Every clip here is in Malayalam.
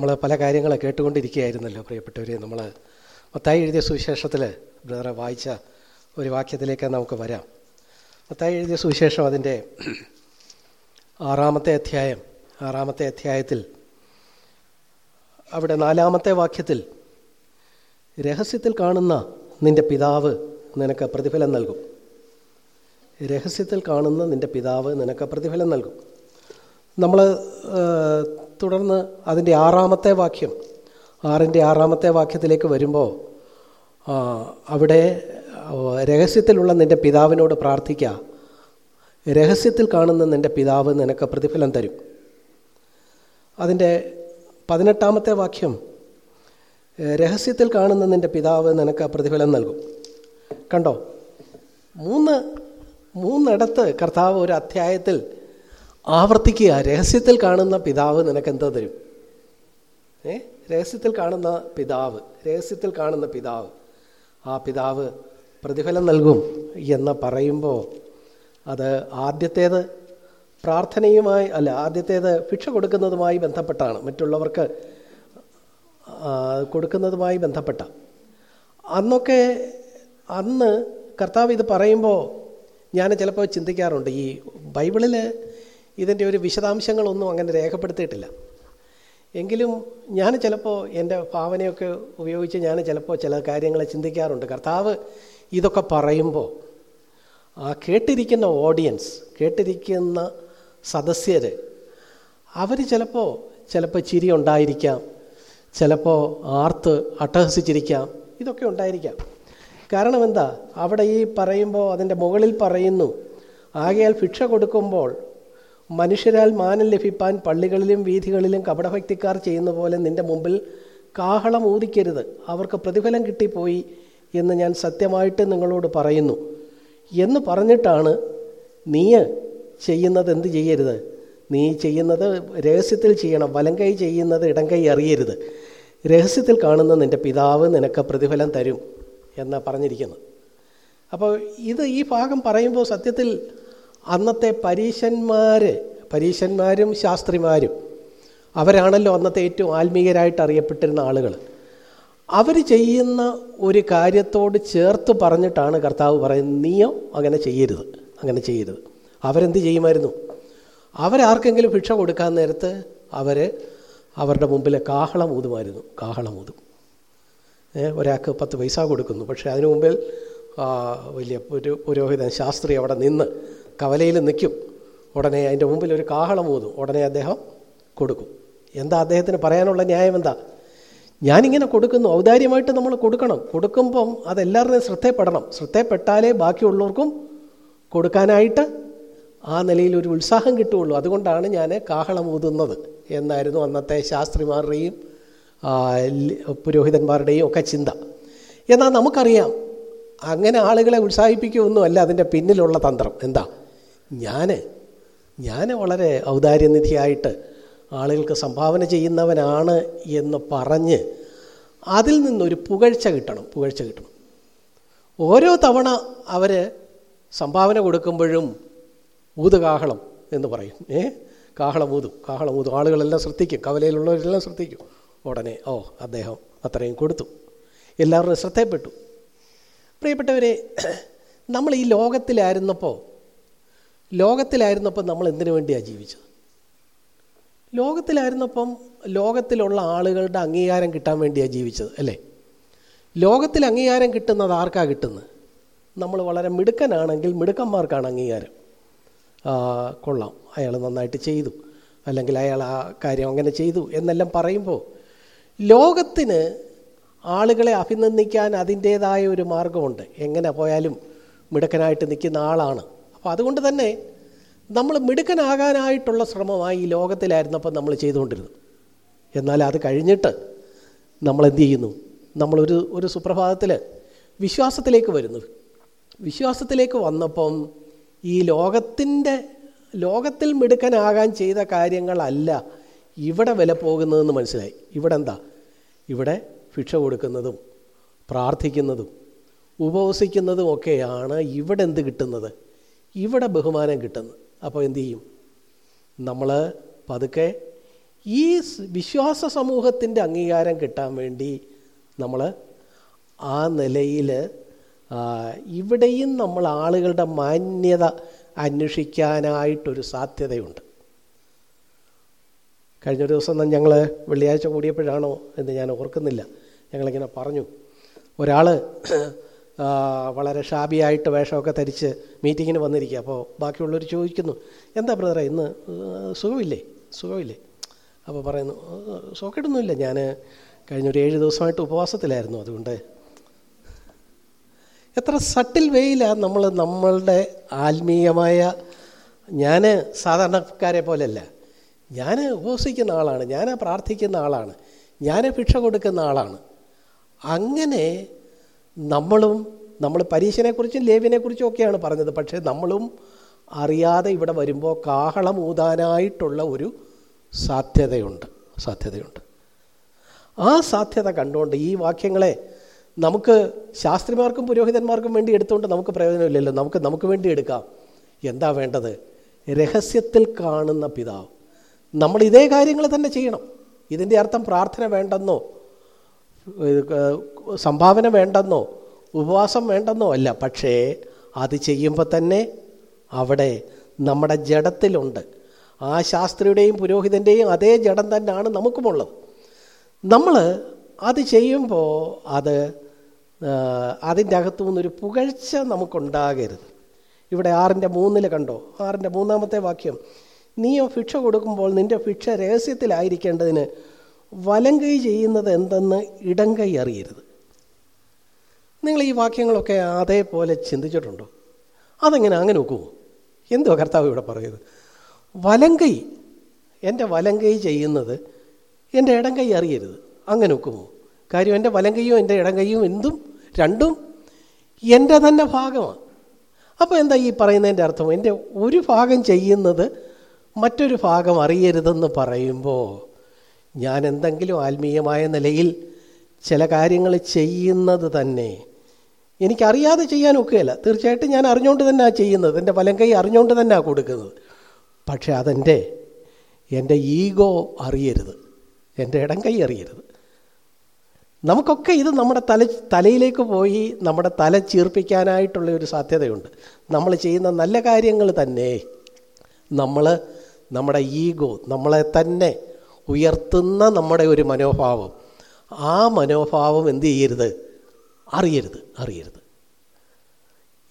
നമ്മൾ പല കാര്യങ്ങളെ കേട്ടുകൊണ്ടിരിക്കുകയായിരുന്നല്ലോ പ്രിയപ്പെട്ടവരെ. നമ്മൾ മത്തായി എഴുതിയ സുവിശേഷത്തിൽ ബ്രദറെ വായിച്ച ഒരു വാക്യത്തിലേക്ക് നമുക്ക് വരാം. മത്തായി എഴുതിയ സുവിശേഷം അതിന്റെ ആറാമത്തെ അധ്യായം ആറാമത്തെ അധ്യായത്തിൽ അവിടെ നാലാമത്തെ വാക്യത്തിൽ രഹസ്യത്തിൽ കാണുന്ന നിന്റെ പിതാവ് നിനക്ക് പ്രതിഫലം നൽകും. രഹസ്യത്തിൽ കാണുന്ന നിന്റെ പിതാവ് നിനക്ക് പ്രതിഫലം നൽകും. നമ്മൾ തുടർന്ന് അതിന്റെ ആറാമത്തെ വാക്യം ആറിന്റെ ആറാമത്തെ വാക്യത്തിലേക്ക് വരുമ്പോൾ അവിടെ രഹസ്യത്തിലുള്ള നിന്റെ പിതാവിനോട് പ്രാർത്ഥിക്കുക രഹസ്യത്തിൽ കാണുന്ന നിന്റെ പിതാവ് നിനക്ക് പ്രതിഫലം തരും. അതിന്റെ പതിനെട്ടാമത്തെ വാക്യം രഹസ്യത്തിൽ കാണുന്ന നിന്റെ പിതാവ് നിനക്ക് പ്രതിഫലം നൽകും. കണ്ടോ? മൂന്ന് മൂന്നിടത്ത് കർത്താവ് ഒരു അധ്യായത്തിൽ ആവർത്തിക്കുക. രഹസ്യത്തിൽ കാണുന്ന പിതാവ് നിനക്ക് എന്താ തരും? ഏ? രഹസ്യത്തിൽ കാണുന്ന പിതാവ് രഹസ്യത്തിൽ കാണുന്ന പിതാവ്. ആ പിതാവ് പ്രതിഫലം നൽകും എന്ന് പറയുമ്പോൾ അത് ആദ്യത്തേത് പ്രാർത്ഥനയുമായി അല്ല ആദ്യത്തേത് ഭിക്ഷ കൊടുക്കുന്നതുമായി ബന്ധപ്പെട്ടാണ്. മറ്റുള്ളവർക്ക് കൊടുക്കുന്നതുമായി ബന്ധപ്പെട്ട. അന്നൊക്കെ അന്ന് കർത്താവ് ഇത് പറയുമ്പോൾ ഞാൻ ചിലപ്പോൾ ചിന്തിക്കാറുണ്ട് ഈ ബൈബിളിൽ ഇതിന്റെ ഒരു വിശദാംശങ്ങളൊന്നും അങ്ങനെ രേഖപ്പെടുത്തിയിട്ടില്ല. എങ്കിലും ഞാൻ ചിലപ്പോൾ എന്റെ ഭാവനയൊക്കെ ഉപയോഗിച്ച് ഞാൻ ചിലപ്പോൾ ചില കാര്യങ്ങളെ ചിന്തിക്കാറുണ്ട്. കർത്താവ് ഇതൊക്കെ പറയുമ്പോൾ ആ കേട്ടിരിക്കുന്ന ഓഡിയൻസ് കേട്ടിരിക്കുന്ന സദസ്യർ അവർ ചിലപ്പോൾ ചിലപ്പോൾ ചിരി ഉണ്ടായിരിക്കാം ചിലപ്പോൾ ആർത്ത് അട്ടഹസിച്ചിരിക്കാം ഇതൊക്കെ ഉണ്ടായിരിക്കാം. കാരണം എന്താ അവിടെ ഈ പറയുമ്പോൾ അതിന്റെ മുകളിൽ പറയുന്നു ആകയാൽ ഭിക്ഷ കൊടുക്കുമ്പോൾ മനുഷ്യരാൽ മാനം ലഭിപ്പാൻ പള്ളികളിലും വീഥികളിലും കപടഭക്തിക്കാർ ചെയ്യുന്ന പോലെ നിന്റെ മുമ്പിൽ കാഹളം ഊതിക്കരുത്. അവർക്ക് പ്രതിഫലം കിട്ടിപ്പോയി എന്ന് ഞാൻ സത്യമായിട്ട് നിങ്ങളോട് പറയുന്നു. എന്ന് പറഞ്ഞിട്ടാണ് നീ ചെയ്യുന്നത് എന്ത് ചെയ്യരുത്? നീ ചെയ്യുന്നത് രഹസ്യത്തിൽ ചെയ്യണം. വലം കൈ ചെയ്യുന്നത് ഇടം കൈ അറിയരുത്. രഹസ്യത്തിൽ കാണുന്ന നിന്റെ പിതാവ് നിനക്ക് പ്രതിഫലം തരും എന്ന് പറഞ്ഞിരിക്കുന്നു. അപ്പോൾ ഇത് ഈ ഭാഗം പറയുമ്പോൾ സത്യത്തിൽ അന്നത്തെ പരീശന്മാർ പരീശന്മാരും ശാസ്ത്രിമാരും അവരാണല്ലോ അന്നത്തെ ഏറ്റവും ആത്മീയരായിട്ട് അറിയപ്പെട്ടിരുന്ന ആളുകൾ അവർ ചെയ്യുന്ന ഒരു കാര്യത്തോട് ചേർത്ത് പറഞ്ഞിട്ടാണ് കർത്താവ് പറയുന്നത് നീയോ അങ്ങനെ ചെയ്യരുത് അങ്ങനെ ചെയ്യരുത്. അവരെന്ത് ചെയ്യുമായിരുന്നു? അവരാർക്കെങ്കിലും ഭിക്ഷ കൊടുക്കാൻ നേരത്ത് അവർ അവരുടെ മുമ്പിൽ കാഹളം ഊതുമായിരുന്നു കാഹളം ഊതും. ഒരാൾക്ക് പത്ത് പൈസ കൊടുക്കുന്നു പക്ഷേ അതിനു മുമ്പിൽ വലിയ ഒരു പുരോഹിതൻ ശാസ്ത്രി അവിടെ നിന്ന് കവലയിൽ നിൽക്കും. ഉടനെ അതിന്റെ മുമ്പിൽ ഒരു കാഹളം ഊതും. ഉടനെ അദ്ദേഹം കൊടുക്കും. എന്താ അദ്ദേഹത്തിന് പറയാനുള്ള ന്യായം എന്താ? ഞാനിങ്ങനെ കൊടുക്കുന്നു. ഔദാര്യമായിട്ട് നമ്മൾ കൊടുക്കണം. കൊടുക്കുമ്പം അതെല്ലാവരുടെയും ശ്രദ്ധയപ്പെടണം. ശ്രദ്ധയപ്പെട്ടാലേ ബാക്കിയുള്ളവർക്കും കൊടുക്കാനായിട്ട് ആ നിലയിൽ ഒരു ഉത്സാഹം കിട്ടുകയുള്ളൂ. അതുകൊണ്ടാണ് ഞാൻ കാഹളം ഊതുന്നത് എന്നായിരുന്നു അന്നത്തെ ശാസ്ത്രിമാരുടെയും പുരോഹിതന്മാരുടെയും ഒക്കെ ചിന്ത. എന്നാൽ നമുക്കറിയാം അങ്ങനെ ആളുകളെ ഉത്സാഹിപ്പിക്കുകയൊന്നുമല്ല അതിന്റെ പിന്നിലുള്ള തന്ത്രം. എന്താ? ഞാൻ ഞാൻ വളരെ ഔദാര്യനിധിയായിട്ട് ആളുകൾക്ക് സംഭാവന ചെയ്യുന്നവനാണ് എന്ന് പറഞ്ഞ് അതിൽ നിന്നൊരു പുകഴ്ച കിട്ടണം പുകഴ്ച കിട്ടണം. ഓരോ തവണ അവർ സംഭാവന കൊടുക്കുമ്പോഴും ഊത് കാഹളം എന്ന് പറയും. ഏ? കാഹളം ഊതും കാഹളം ഊതും ആളുകളെല്ലാം ശ്രദ്ധിക്കും കവലയിലുള്ളവരെല്ലാം ശ്രദ്ധിക്കും. ഉടനെ ഓ അദ്ദേഹം അത്രയും കൊടുത്തു. എല്ലാവരുടെയും ശ്രദ്ധയപ്പെട്ടു പ്രിയപ്പെട്ടവരെ നമ്മൾ ഈ ലോകത്തിലായിരുന്നപ്പോൾ ലോകത്തിലായിരുന്നപ്പോൾ നമ്മൾ എന്തിനു വേണ്ടിയാണ് ജീവിച്ചത്? ലോകത്തിലായിരുന്നപ്പം ലോകത്തിലുള്ള ആളുകളുടെ അംഗീകാരം കിട്ടാൻ വേണ്ടിയാണ് ജീവിച്ചത് അല്ലേ? ലോകത്തിൽ അംഗീകാരം കിട്ടുന്നത് ആർക്കാണ് കിട്ടുന്നത്? നമ്മൾ വളരെ മിടുക്കനാണെങ്കിൽ മിടുക്കന്മാർക്കാണ് അംഗീകാരം. കൊള്ളാം. അയാൾ നന്നായിട്ട് ചെയ്തു. അല്ലെങ്കിൽ അയാൾ ആ കാര്യം അങ്ങനെ ചെയ്തു എന്നെല്ലാം പറയുമ്പോൾ ലോകത്തിന് ആളുകളെ അഭിനന്ദിക്കാൻ അതിന്റേതായ ഒരു മാർഗമുണ്ട്. എങ്ങനെ പോയാലും മിടുക്കനായിട്ട് നിൽക്കുന്ന ആളാണ്. അപ്പോൾ അതുകൊണ്ട് തന്നെ നമ്മൾ മിടുക്കനാകാനായിട്ടുള്ള ശ്രമമായി ഈ ലോകത്തിലായിരുന്നപ്പോൾ നമ്മൾ ചെയ്തുകൊണ്ടിരുന്നു എന്നാൽ അത് കഴിഞ്ഞിട്ട് നമ്മൾ എന്ത് ചെയ്യുന്നു? നമ്മളൊരു ഒരു സുപ്രഭാതത്തിൽ വിശ്വാസത്തിലേക്ക് വരുന്നു വിശ്വാസത്തിലേക്ക് വന്നപ്പം ഈ ലോകത്തിന്റെ ലോകത്തിൽ മിടുക്കനാകാൻ ചെയ്ത കാര്യങ്ങളല്ല ഇവിടെ വില പോകുന്നതെന്ന് മനസ്സിലായി. ഇവിടെ എന്താ? ഇവിടെ ഭിക്ഷ കൊടുക്കുന്നതും പ്രാർത്ഥിക്കുന്നതും ഉപവസിക്കുന്നതും ഒക്കെയാണ് ഇവിടെ എന്ത് കിട്ടുന്നത്? ഇവിടെ ബഹുമാനം കിട്ടുന്നു. അപ്പോൾ എന്തു ചെയ്യും? നമ്മൾ പതുക്കെ ഈ വിശ്വാസ സമൂഹത്തിന്റെ അംഗീകാരം കിട്ടാൻ വേണ്ടി നമ്മൾ ആ നിലയിൽ ഇവിടെയും നമ്മൾ ആളുകളുടെ മാന്യത അന്വേഷിക്കാനായിട്ടൊരു സാധ്യതയുണ്ട്. കഴിഞ്ഞ ഒരു ദിവസം ഞങ്ങൾ വെള്ളിയാഴ്ച കൂടിയപ്പോഴാണോ എന്ന് ഞാൻ ഓർക്കുന്നില്ല. ഞങ്ങളിങ്ങനെ പറഞ്ഞു. ഒരാൾ വളരെ ഷാബിയായിട്ട് വേഷമൊക്കെ ധരിച്ച് മീറ്റിങ്ങിന് വന്നിരിക്കുക. അപ്പോൾ ബാക്കിയുള്ളവർ ചോദിക്കുന്നു എന്താ ബ്രദറെ ഇന്ന് സുഖമില്ലേ? സുഖമില്ലേ. അപ്പോൾ പറയുന്നു സുഖമിടൊന്നുമില്ല ഞാൻ കഴിഞ്ഞൊരു ഏഴ് ദിവസമായിട്ട് ഉപവാസത്തിലായിരുന്നു. അതുകൊണ്ട് എത്ര സട്ടിൽ വേയിലാണ് നമ്മൾ നമ്മളുടെ ആത്മീയമായ ഞാൻ സാധാരണക്കാരെ പോലെയല്ല. ഞാൻ ഉപവസിക്കുന്ന ആളാണ്. ഞാൻ പ്രാർത്ഥിക്കുന്ന ആളാണ്. ഞാൻ ഭിക്ഷ കൊടുക്കുന്ന ആളാണ്. അങ്ങനെ നമ്മളും നമ്മൾ പരീക്ഷനെക്കുറിച്ചും ലേവിനെക്കുറിച്ചും ഒക്കെയാണ് പറഞ്ഞത്. പക്ഷേ നമ്മളും അറിയാതെ ഇവിടെ വരുമ്പോൾ കാഹളം ഊതാനായിട്ടുള്ള ഒരു സാധ്യതയുണ്ട് സാധ്യതയുണ്ട്. ആ സാധ്യത കണ്ടുകൊണ്ട് ഈ വാക്യങ്ങളെ നമുക്ക് ശാസ്ത്രിമാർക്കും പുരോഹിതന്മാർക്കും വേണ്ടി എടുത്തുകൊണ്ട് നമുക്ക് പ്രയോജനമില്ലല്ലോ. നമുക്ക് നമുക്ക് വേണ്ടി എടുക്കാം. എന്താ വേണ്ടത്? രഹസ്യത്തിൽ കാണുന്ന പിതാവ്. നമ്മൾ ഇതേ കാര്യങ്ങൾ തന്നെ ചെയ്യണം. ഇതിന്റെ അർത്ഥം പ്രാർത്ഥന വേണ്ടെന്നോ സംഭാവന വേണ്ടെന്നോ ഉപവാസം വേണ്ടെന്നോ അല്ല. പക്ഷേ അത് ചെയ്യുമ്പോൾ തന്നെ അവിടെ നമ്മുടെ ജഡത്തിലുണ്ട്. ആ ശാസ്ത്രിയുടെയും പുരോഹിതന്റെയും അതേ ജഡം തന്നെയാണ് നമുക്കുമുള്ളത്. നമ്മൾ അത് ചെയ്യുമ്പോൾ അത് അതിന്റെ അകത്തു നിന്നൊരു പുകഴ്ച നമുക്കുണ്ടാകരുത്. ഇവിടെ ആറിന്റെ മൂന്നിൽ കണ്ടോ? ആറിന്റെ മൂന്നാമത്തെ വാക്യം. നീയോ ഭിക്ഷ കൊടുക്കുമ്പോൾ നിന്റെ ഭിക്ഷ രഹസ്യത്തിലായിരിക്കേണ്ടതിന് വലം കൈ ചെയ്യുന്നത് എന്തെന്ന് ഇടം കൈ അറിയരുത്. നിങ്ങൾ ഈ വാക്യങ്ങളൊക്കെ അതേപോലെ ചിന്തിച്ചിട്ടുണ്ടോ? അതെങ്ങനെ അങ്ങനെ നോക്കുമോ എന്തോ കർത്താവ് ഇവിടെ പറയുന്നത്? വലം കൈ എന്റെ വലം കൈ ചെയ്യുന്നത് എന്റെ ഇടം കൈ അറിയരുത്. അങ്ങനെ നോക്കുമോ കാര്യം എന്റെ വലം കൈയും എന്റെ ഇടം കൈയും എന്തും രണ്ടും എന്റെ തന്നെ ഭാഗമാണ്. അപ്പോൾ എന്താ ഈ പറയുന്നതിന്റെ അർത്ഥം? എന്റെ ഒരു ഭാഗം ചെയ്യുന്നത് മറ്റൊരു ഭാഗം അറിയരുതെന്ന് പറയുമ്പോൾ ഞാൻ എന്തെങ്കിലും ആത്മീയമായ നിലയിൽ ചില കാര്യങ്ങൾ ചെയ്യുന്നത് തന്നെ എനിക്കറിയാതെ ചെയ്യാൻ ഒക്കുകയില്ല. തീർച്ചയായിട്ടും ഞാൻ അറിഞ്ഞുകൊണ്ട് തന്നെയാണ് ചെയ്യുന്നത്. എന്റെ വലം കൈ അറിഞ്ഞുകൊണ്ട് തന്നെയാണ് കൊടുക്കുന്നത്. പക്ഷേ അതെന്റെ എന്റെ ഈഗോ അറിയരുത്. എന്റെ ഇടം കൈ അറിയരുത്. നമുക്കൊക്കെ ഇത് നമ്മുടെ തല തലയിലേക്ക് പോയി നമ്മുടെ തല ചീർപ്പിക്കാനായിട്ടുള്ള ഒരു സാധ്യതയുണ്ട്. നമ്മൾ ചെയ്യുന്ന നല്ല കാര്യങ്ങൾ തന്നെ നമ്മൾ നമ്മുടെ ഈഗോ നമ്മളെ തന്നെ ഉയർത്തുന്ന നമ്മുടെ ഒരു മനോഭാവം. ആ മനോഭാവം എന്ത് ചെയ്യരുത്? അറിയരുത് അറിയരുത്.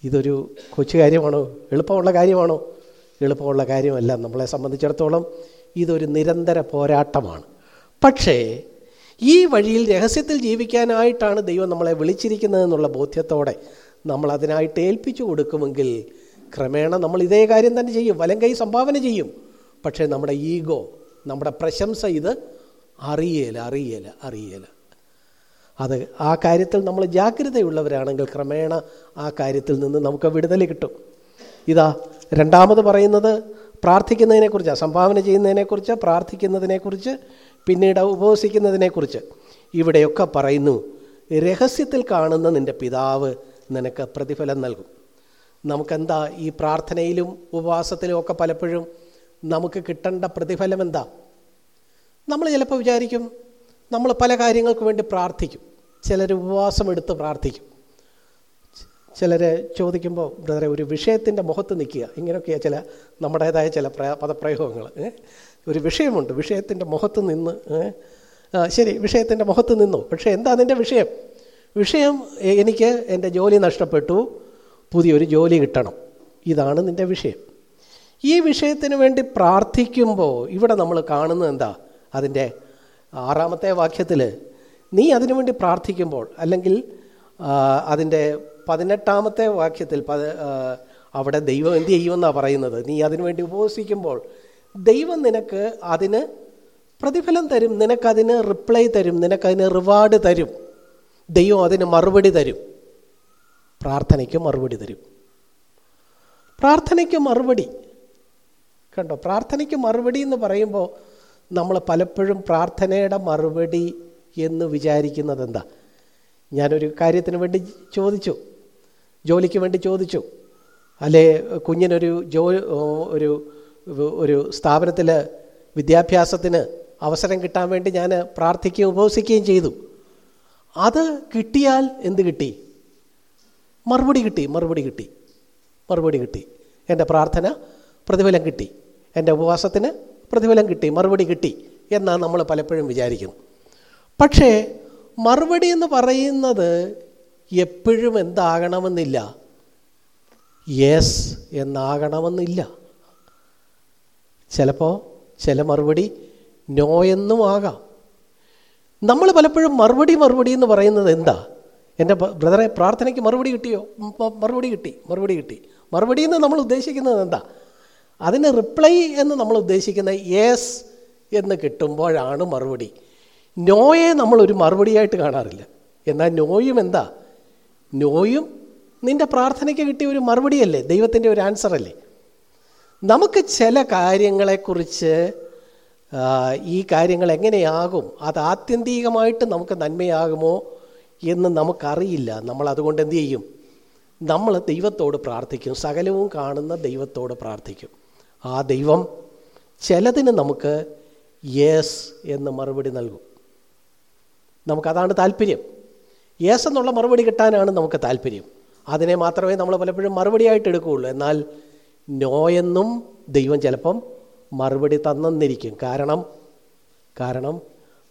ഇതൊരു കൊച്ചു കാര്യമാണോ? എളുപ്പമുള്ള കാര്യമാണോ? എളുപ്പമുള്ള കാര്യമല്ല. നമ്മളെ സംബന്ധിച്ചിടത്തോളം ഇതൊരു നിരന്തര പോരാട്ടമാണ്. പക്ഷേ ഈ വഴിയിൽ രഹസ്യത്തിൽ ജീവിക്കാനായിട്ടാണ് ദൈവം നമ്മളെ വിളിച്ചിരിക്കുന്നതെന്നുള്ള ബോധ്യത്തോടെ നമ്മൾ അതിനായിട്ട് ഏൽപ്പിച്ചു കൊടുക്കുമെങ്കിൽ ക്രമേണ നമ്മൾ ഇതേ കാര്യം തന്നെ ചെയ്യും. വലം കൈ സംഭാവന ചെയ്യും. പക്ഷേ നമ്മുടെ ഈഗോ നമ്മുടെ പ്രശംസ ഇത് അറിയേല അറിയേല അറിയേല. അത് ആ കാര്യത്തിൽ നമ്മൾ ജാഗ്രതയുള്ളവരാണെങ്കിൽ ക്രമേണ ആ കാര്യത്തിൽ നിന്ന് നമുക്ക് വിടുതൽ കിട്ടും. ഇതാ രണ്ടാമത് പറയുന്നത് പ്രാർത്ഥിക്കുന്നതിനെക്കുറിച്ച് സംഭാവന ചെയ്യുന്നതിനെക്കുറിച്ച് പ്രാർത്ഥിക്കുന്നതിനെക്കുറിച്ച് പിന്നീട് ഉപവസിക്കുന്നതിനെക്കുറിച്ച്. ഇവിടെയൊക്കെ പറയുന്നു രഹസ്യത്തിൽ കാണുന്ന നിന്റെ പിതാവ് നിനക്ക് പ്രതിഫലം നൽകും. നമുക്കെന്താ ഈ പ്രാർത്ഥനയിലും ഉപവാസത്തിലും ഒക്കെ പലപ്പോഴും നമുക്ക് കിട്ടേണ്ട പ്രതിഫലം എന്താ? നമ്മൾ ചിലപ്പോൾ വിചാരിക്കും നമ്മൾ പല കാര്യങ്ങൾക്ക് വേണ്ടി പ്രാർത്ഥിക്കും. ചിലർ ഉപവാസം എടുത്ത് പ്രാർത്ഥിക്കും. ചിലർ ചോദിക്കുമ്പോൾ ബ്രദറെ ഒരു വിഷയത്തിന്റെ മുഖത്ത് നിൽക്കുക. ഇങ്ങനെയൊക്കെയാണ് ചില നമ്മുടേതായ ചില പ്രയ പദപ്രയോഗങ്ങൾ ഒരു വിഷയമുണ്ട് വിഷയത്തിന്റെ മുഖത്ത് നിന്ന് ശരി വിഷയത്തിന്റെ മുഖത്ത് നിന്നു. പക്ഷേ എന്താ അതിന്റെ വിഷയം? വിഷയം എനിക്ക് എന്റെ ജോലി നഷ്ടപ്പെട്ടു പുതിയൊരു ജോലി കിട്ടണം. ഇതാണ് നിന്റെ വിഷയം. ഈ വിഷയത്തിന് വേണ്ടി പ്രാർത്ഥിക്കുമ്പോൾ ഇവിടെ നമ്മൾ കാണുന്നത് എന്താ? അതിന്റെ ആറാമത്തെ വാക്യത്തിൽ നീ അതിനുവേണ്ടി പ്രാർത്ഥിക്കുമ്പോൾ അല്ലെങ്കിൽ അതിന്റെ പതിനെട്ടാമത്തെ വാക്യത്തിൽ പത് അവിടെ ദൈവം എന്ത് ചെയ്യുമെന്നാണ് പറയുന്നത്? നീ അതിനുവേണ്ടി ഉപവസിക്കുമ്പോൾ ദൈവം നിനക്ക് അതിന് പ്രതിഫലം തരും നിനക്കതിന് റിപ്ലൈ തരും നിനക്കതിന് റിവാർഡ് തരും. ദൈവം അതിന് മറുപടി തരും. പ്രാർത്ഥനയ്ക്ക് മറുപടി തരും. പ്രാർത്ഥനയ്ക്ക് മറുപടി. കണ്ടോ? പ്രാർത്ഥനയ്ക്ക് മറുപടി എന്ന് പറയുമ്പോൾ നമ്മൾ പലപ്പോഴും പ്രാർത്ഥനയുടെ മറുപടി എന്ന് വിചാരിക്കുന്നത് എന്താ ഞാനൊരു കാര്യത്തിന് വേണ്ടി ചോദിച്ചു. ജോലിക്ക് വേണ്ടി ചോദിച്ചു. അല്ലെ കുഞ്ഞിനൊരു ജോ ഒരു ഒരു സ്ഥാപനത്തിൽ വിദ്യാഭ്യാസത്തിന് അവസരം കിട്ടാൻ വേണ്ടി ഞാൻ പ്രാർത്ഥിക്കുകയും ഉപവസിക്കുകയും ചെയ്തു. അത് കിട്ടിയാൽ എന്ത് കിട്ടി? മറുപടി കിട്ടി മറുപടി കിട്ടി. മറുപടി കിട്ടി. എന്റെ പ്രാർത്ഥന പ്രതിഫലം കിട്ടി. എന്റെ ഉപവാസത്തിന് പ്രതിഫലം കിട്ടി മറുപടി കിട്ടി എന്നാണ് നമ്മൾ പലപ്പോഴും വിചാരിക്കുന്നത് പക്ഷേ മറുപടി എന്ന് പറയുന്നത് എപ്പോഴും എന്താകണമെന്നില്ല. യെസ് എന്നാകണമെന്നില്ല. ചിലപ്പോൾ ചില മറുപടി നോ എന്നും ആകാം. നമ്മൾ പലപ്പോഴും മറുപടി മറുപടി എന്ന് പറയുന്നത് എന്താ? എന്റെ ബ്രദറെ പ്രാർത്ഥനയ്ക്ക് മറുപടി കിട്ടിയോ? മറുപടി കിട്ടി മറുപടി കിട്ടി. മറുപടി എന്ന് നമ്മൾ ഉദ്ദേശിക്കുന്നത് എന്താ? അതിന് റിപ്ലൈ എന്ന് നമ്മൾ ഉദ്ദേശിക്കുന്നത് യെസ് എന്ന് കിട്ടുമ്പോഴാണ് മറുപടി. നോയെ നമ്മൾ നമ്മളൊരു മറുപടിയായിട്ട് കാണാറില്ല. എന്നാൽ നോയും എന്താ? നോയും നിന്റെ പ്രാർത്ഥനയ്ക്ക് കിട്ടിയ ഒരു മറുപടിയല്ലേ? ദൈവത്തിന്റെ ഒരു ആൻസർ അല്ലേ? നമുക്ക് ചില കാര്യങ്ങളെക്കുറിച്ച് ഈ കാര്യങ്ങൾ എങ്ങനെയാകും? അത് ആത്യന്തികമായിട്ട് നമുക്ക് നന്മയാകുമോ എന്ന് നമുക്കറിയില്ല. നമ്മൾ അതുകൊണ്ട് എന്തു ചെയ്യും? നമ്മൾ ദൈവത്തോട് പ്രാർത്ഥിക്കും. സകലവും കാണുന്ന ദൈവത്തോട് പ്രാർത്ഥിക്കും. ആ ദൈവം ചിലതിന് നമുക്ക് യേസ് എന്ന് മറുപടി നൽകും. നമുക്കതാണ് താല്പര്യം. യേസ് എന്നുള്ള മറുപടി കിട്ടാനാണ് നമുക്ക് താല്പര്യം. അതിനെ മാത്രമേ നമ്മൾ പലപ്പോഴും മറുപടിയായിട്ട് എടുക്കുകയുള്ളൂ. എന്നാൽ നോ എന്നും ദൈവം ചിലപ്പം മറുപടി തന്നെന്നിരിക്കും. കാരണം കാരണം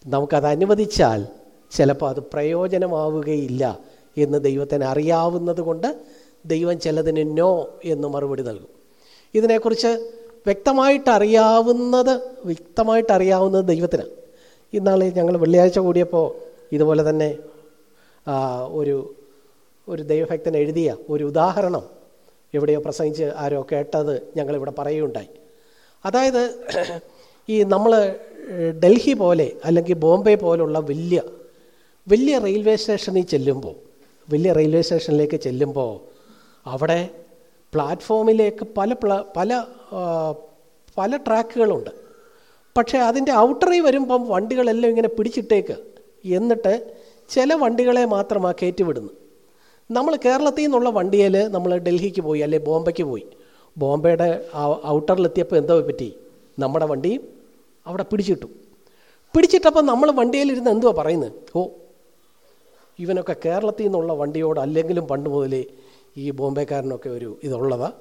നമുക്കത് അനുവദിച്ചാൽ ചിലപ്പോൾ അത് പ്രയോജനമാവുകയില്ല എന്ന് ദൈവത്തിന് അറിയാവുന്നത് കൊണ്ട് ദൈവം ചിലതിന് നോ എന്ന് മറുപടി നൽകും. ഇതിനെക്കുറിച്ച് വ്യക്തമായിട്ട് അറിയാവുന്നത് വ്യക്തമായിട്ട് അറിയാവുന്നത് ദൈവത്തിനാണ്. ഇന്നാൾ ഞങ്ങൾ വെള്ളിയാഴ്ച കൂടിയപ്പോൾ ഇതുപോലെ തന്നെ ഒരു ഒരു ദൈവഭക്തൻ എഴുതിയ ഒരു ഉദാഹരണം എവിടെയോ പ്രസംഗിച്ച് ആരോ കേട്ടത് ഞങ്ങളിവിടെ പറയുകയുണ്ടായി. അതായത് ഈ നമ്മൾ ഡൽഹി പോലെ അല്ലെങ്കിൽ ബോംബെ പോലുള്ള വലിയ വലിയ റെയിൽവേ സ്റ്റേഷനിൽ ചെല്ലുമ്പോൾ വലിയ റെയിൽവേ സ്റ്റേഷനിലേക്ക് ചെല്ലുമ്പോൾ അവിടെ പ്ലാറ്റ്ഫോമിലേക്ക് പല പല പല ട്രാക്കുകളുണ്ട്. പക്ഷേ അതിന്റെ ഔട്ടറിൽ വരുമ്പം വണ്ടികളെല്ലാം ഇങ്ങനെ പിടിച്ചിട്ടേക്ക് എന്നിട്ട് ചില വണ്ടികളെ മാത്രമാണ് കയറ്റിവിടുന്നു. നമ്മൾ കേരളത്തിൽ നിന്നുള്ള വണ്ടിയിൽ നമ്മൾ ഡൽഹിക്ക് പോയി അല്ലെ ബോംബെക്ക് പോയി. ബോംബെയുടെ ഔട്ടറിലെത്തിയപ്പോൾ എന്തോ പറ്റി? നമ്മുടെ വണ്ടിയും അവിടെ പിടിച്ചിട്ടു. പിടിച്ചിട്ടപ്പോൾ നമ്മൾ വണ്ടിയിലിരുന്ന് എന്തുവാ പറയുന്നത്? ഓ ഇവനൊക്കെ കേരളത്തിൽ നിന്നുള്ള വണ്ടിയോട് അല്ലെങ്കിലും പണ്ട് മുതലേ ഈ ബോംബെക്കാരനൊക്കെ ഒരു ഇതുള്ളതാ.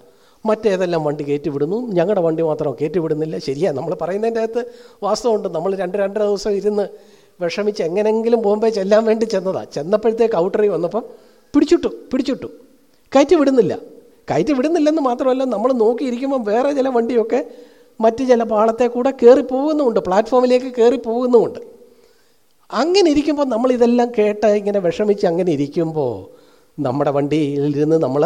മറ്റേതെല്ലാം വണ്ടി കയറ്റി വിടുന്നു ഞങ്ങളുടെ വണ്ടി മാത്രം കയറ്റി വിടുന്നില്ല ശരിയാ നമ്മൾ പറയുന്നതിന്റെ അകത്ത് വാസ്തവമുണ്ട്. നമ്മൾ രണ്ട് രണ്ടര ദിവസം ഇരുന്ന് വിഷമിച്ച് എങ്ങനെങ്കിലും ബോംബെ ചെല്ലാൻ വേണ്ടി ചെന്നതാണ് ചെന്നപ്പോഴത്തേക്ക് ഔട്ടറി വന്നപ്പം പിടിച്ചിട്ടു പിടിച്ചിട്ടു കയറ്റി വിടുന്നില്ല കയറ്റി വിടുന്നില്ലെന്ന് മാത്രമല്ല നമ്മൾ നോക്കിയിരിക്കുമ്പോൾ വേറെ ചില വണ്ടിയൊക്കെ മറ്റ് ചില പാളത്തെ കൂടെ കയറി പോകുന്നുമുണ്ട് പ്ലാറ്റ്ഫോമിലേക്ക് കയറി പോകുന്നുമുണ്ട് അങ്ങനെ ഇരിക്കുമ്പോൾ നമ്മളിതെല്ലാം കേട്ട് ഇങ്ങനെ വിഷമിച്ച് അങ്ങനെ ഇരിക്കുമ്പോൾ നമ്മുടെ വണ്ടിയിൽ ഇരുന്ന് നമ്മൾ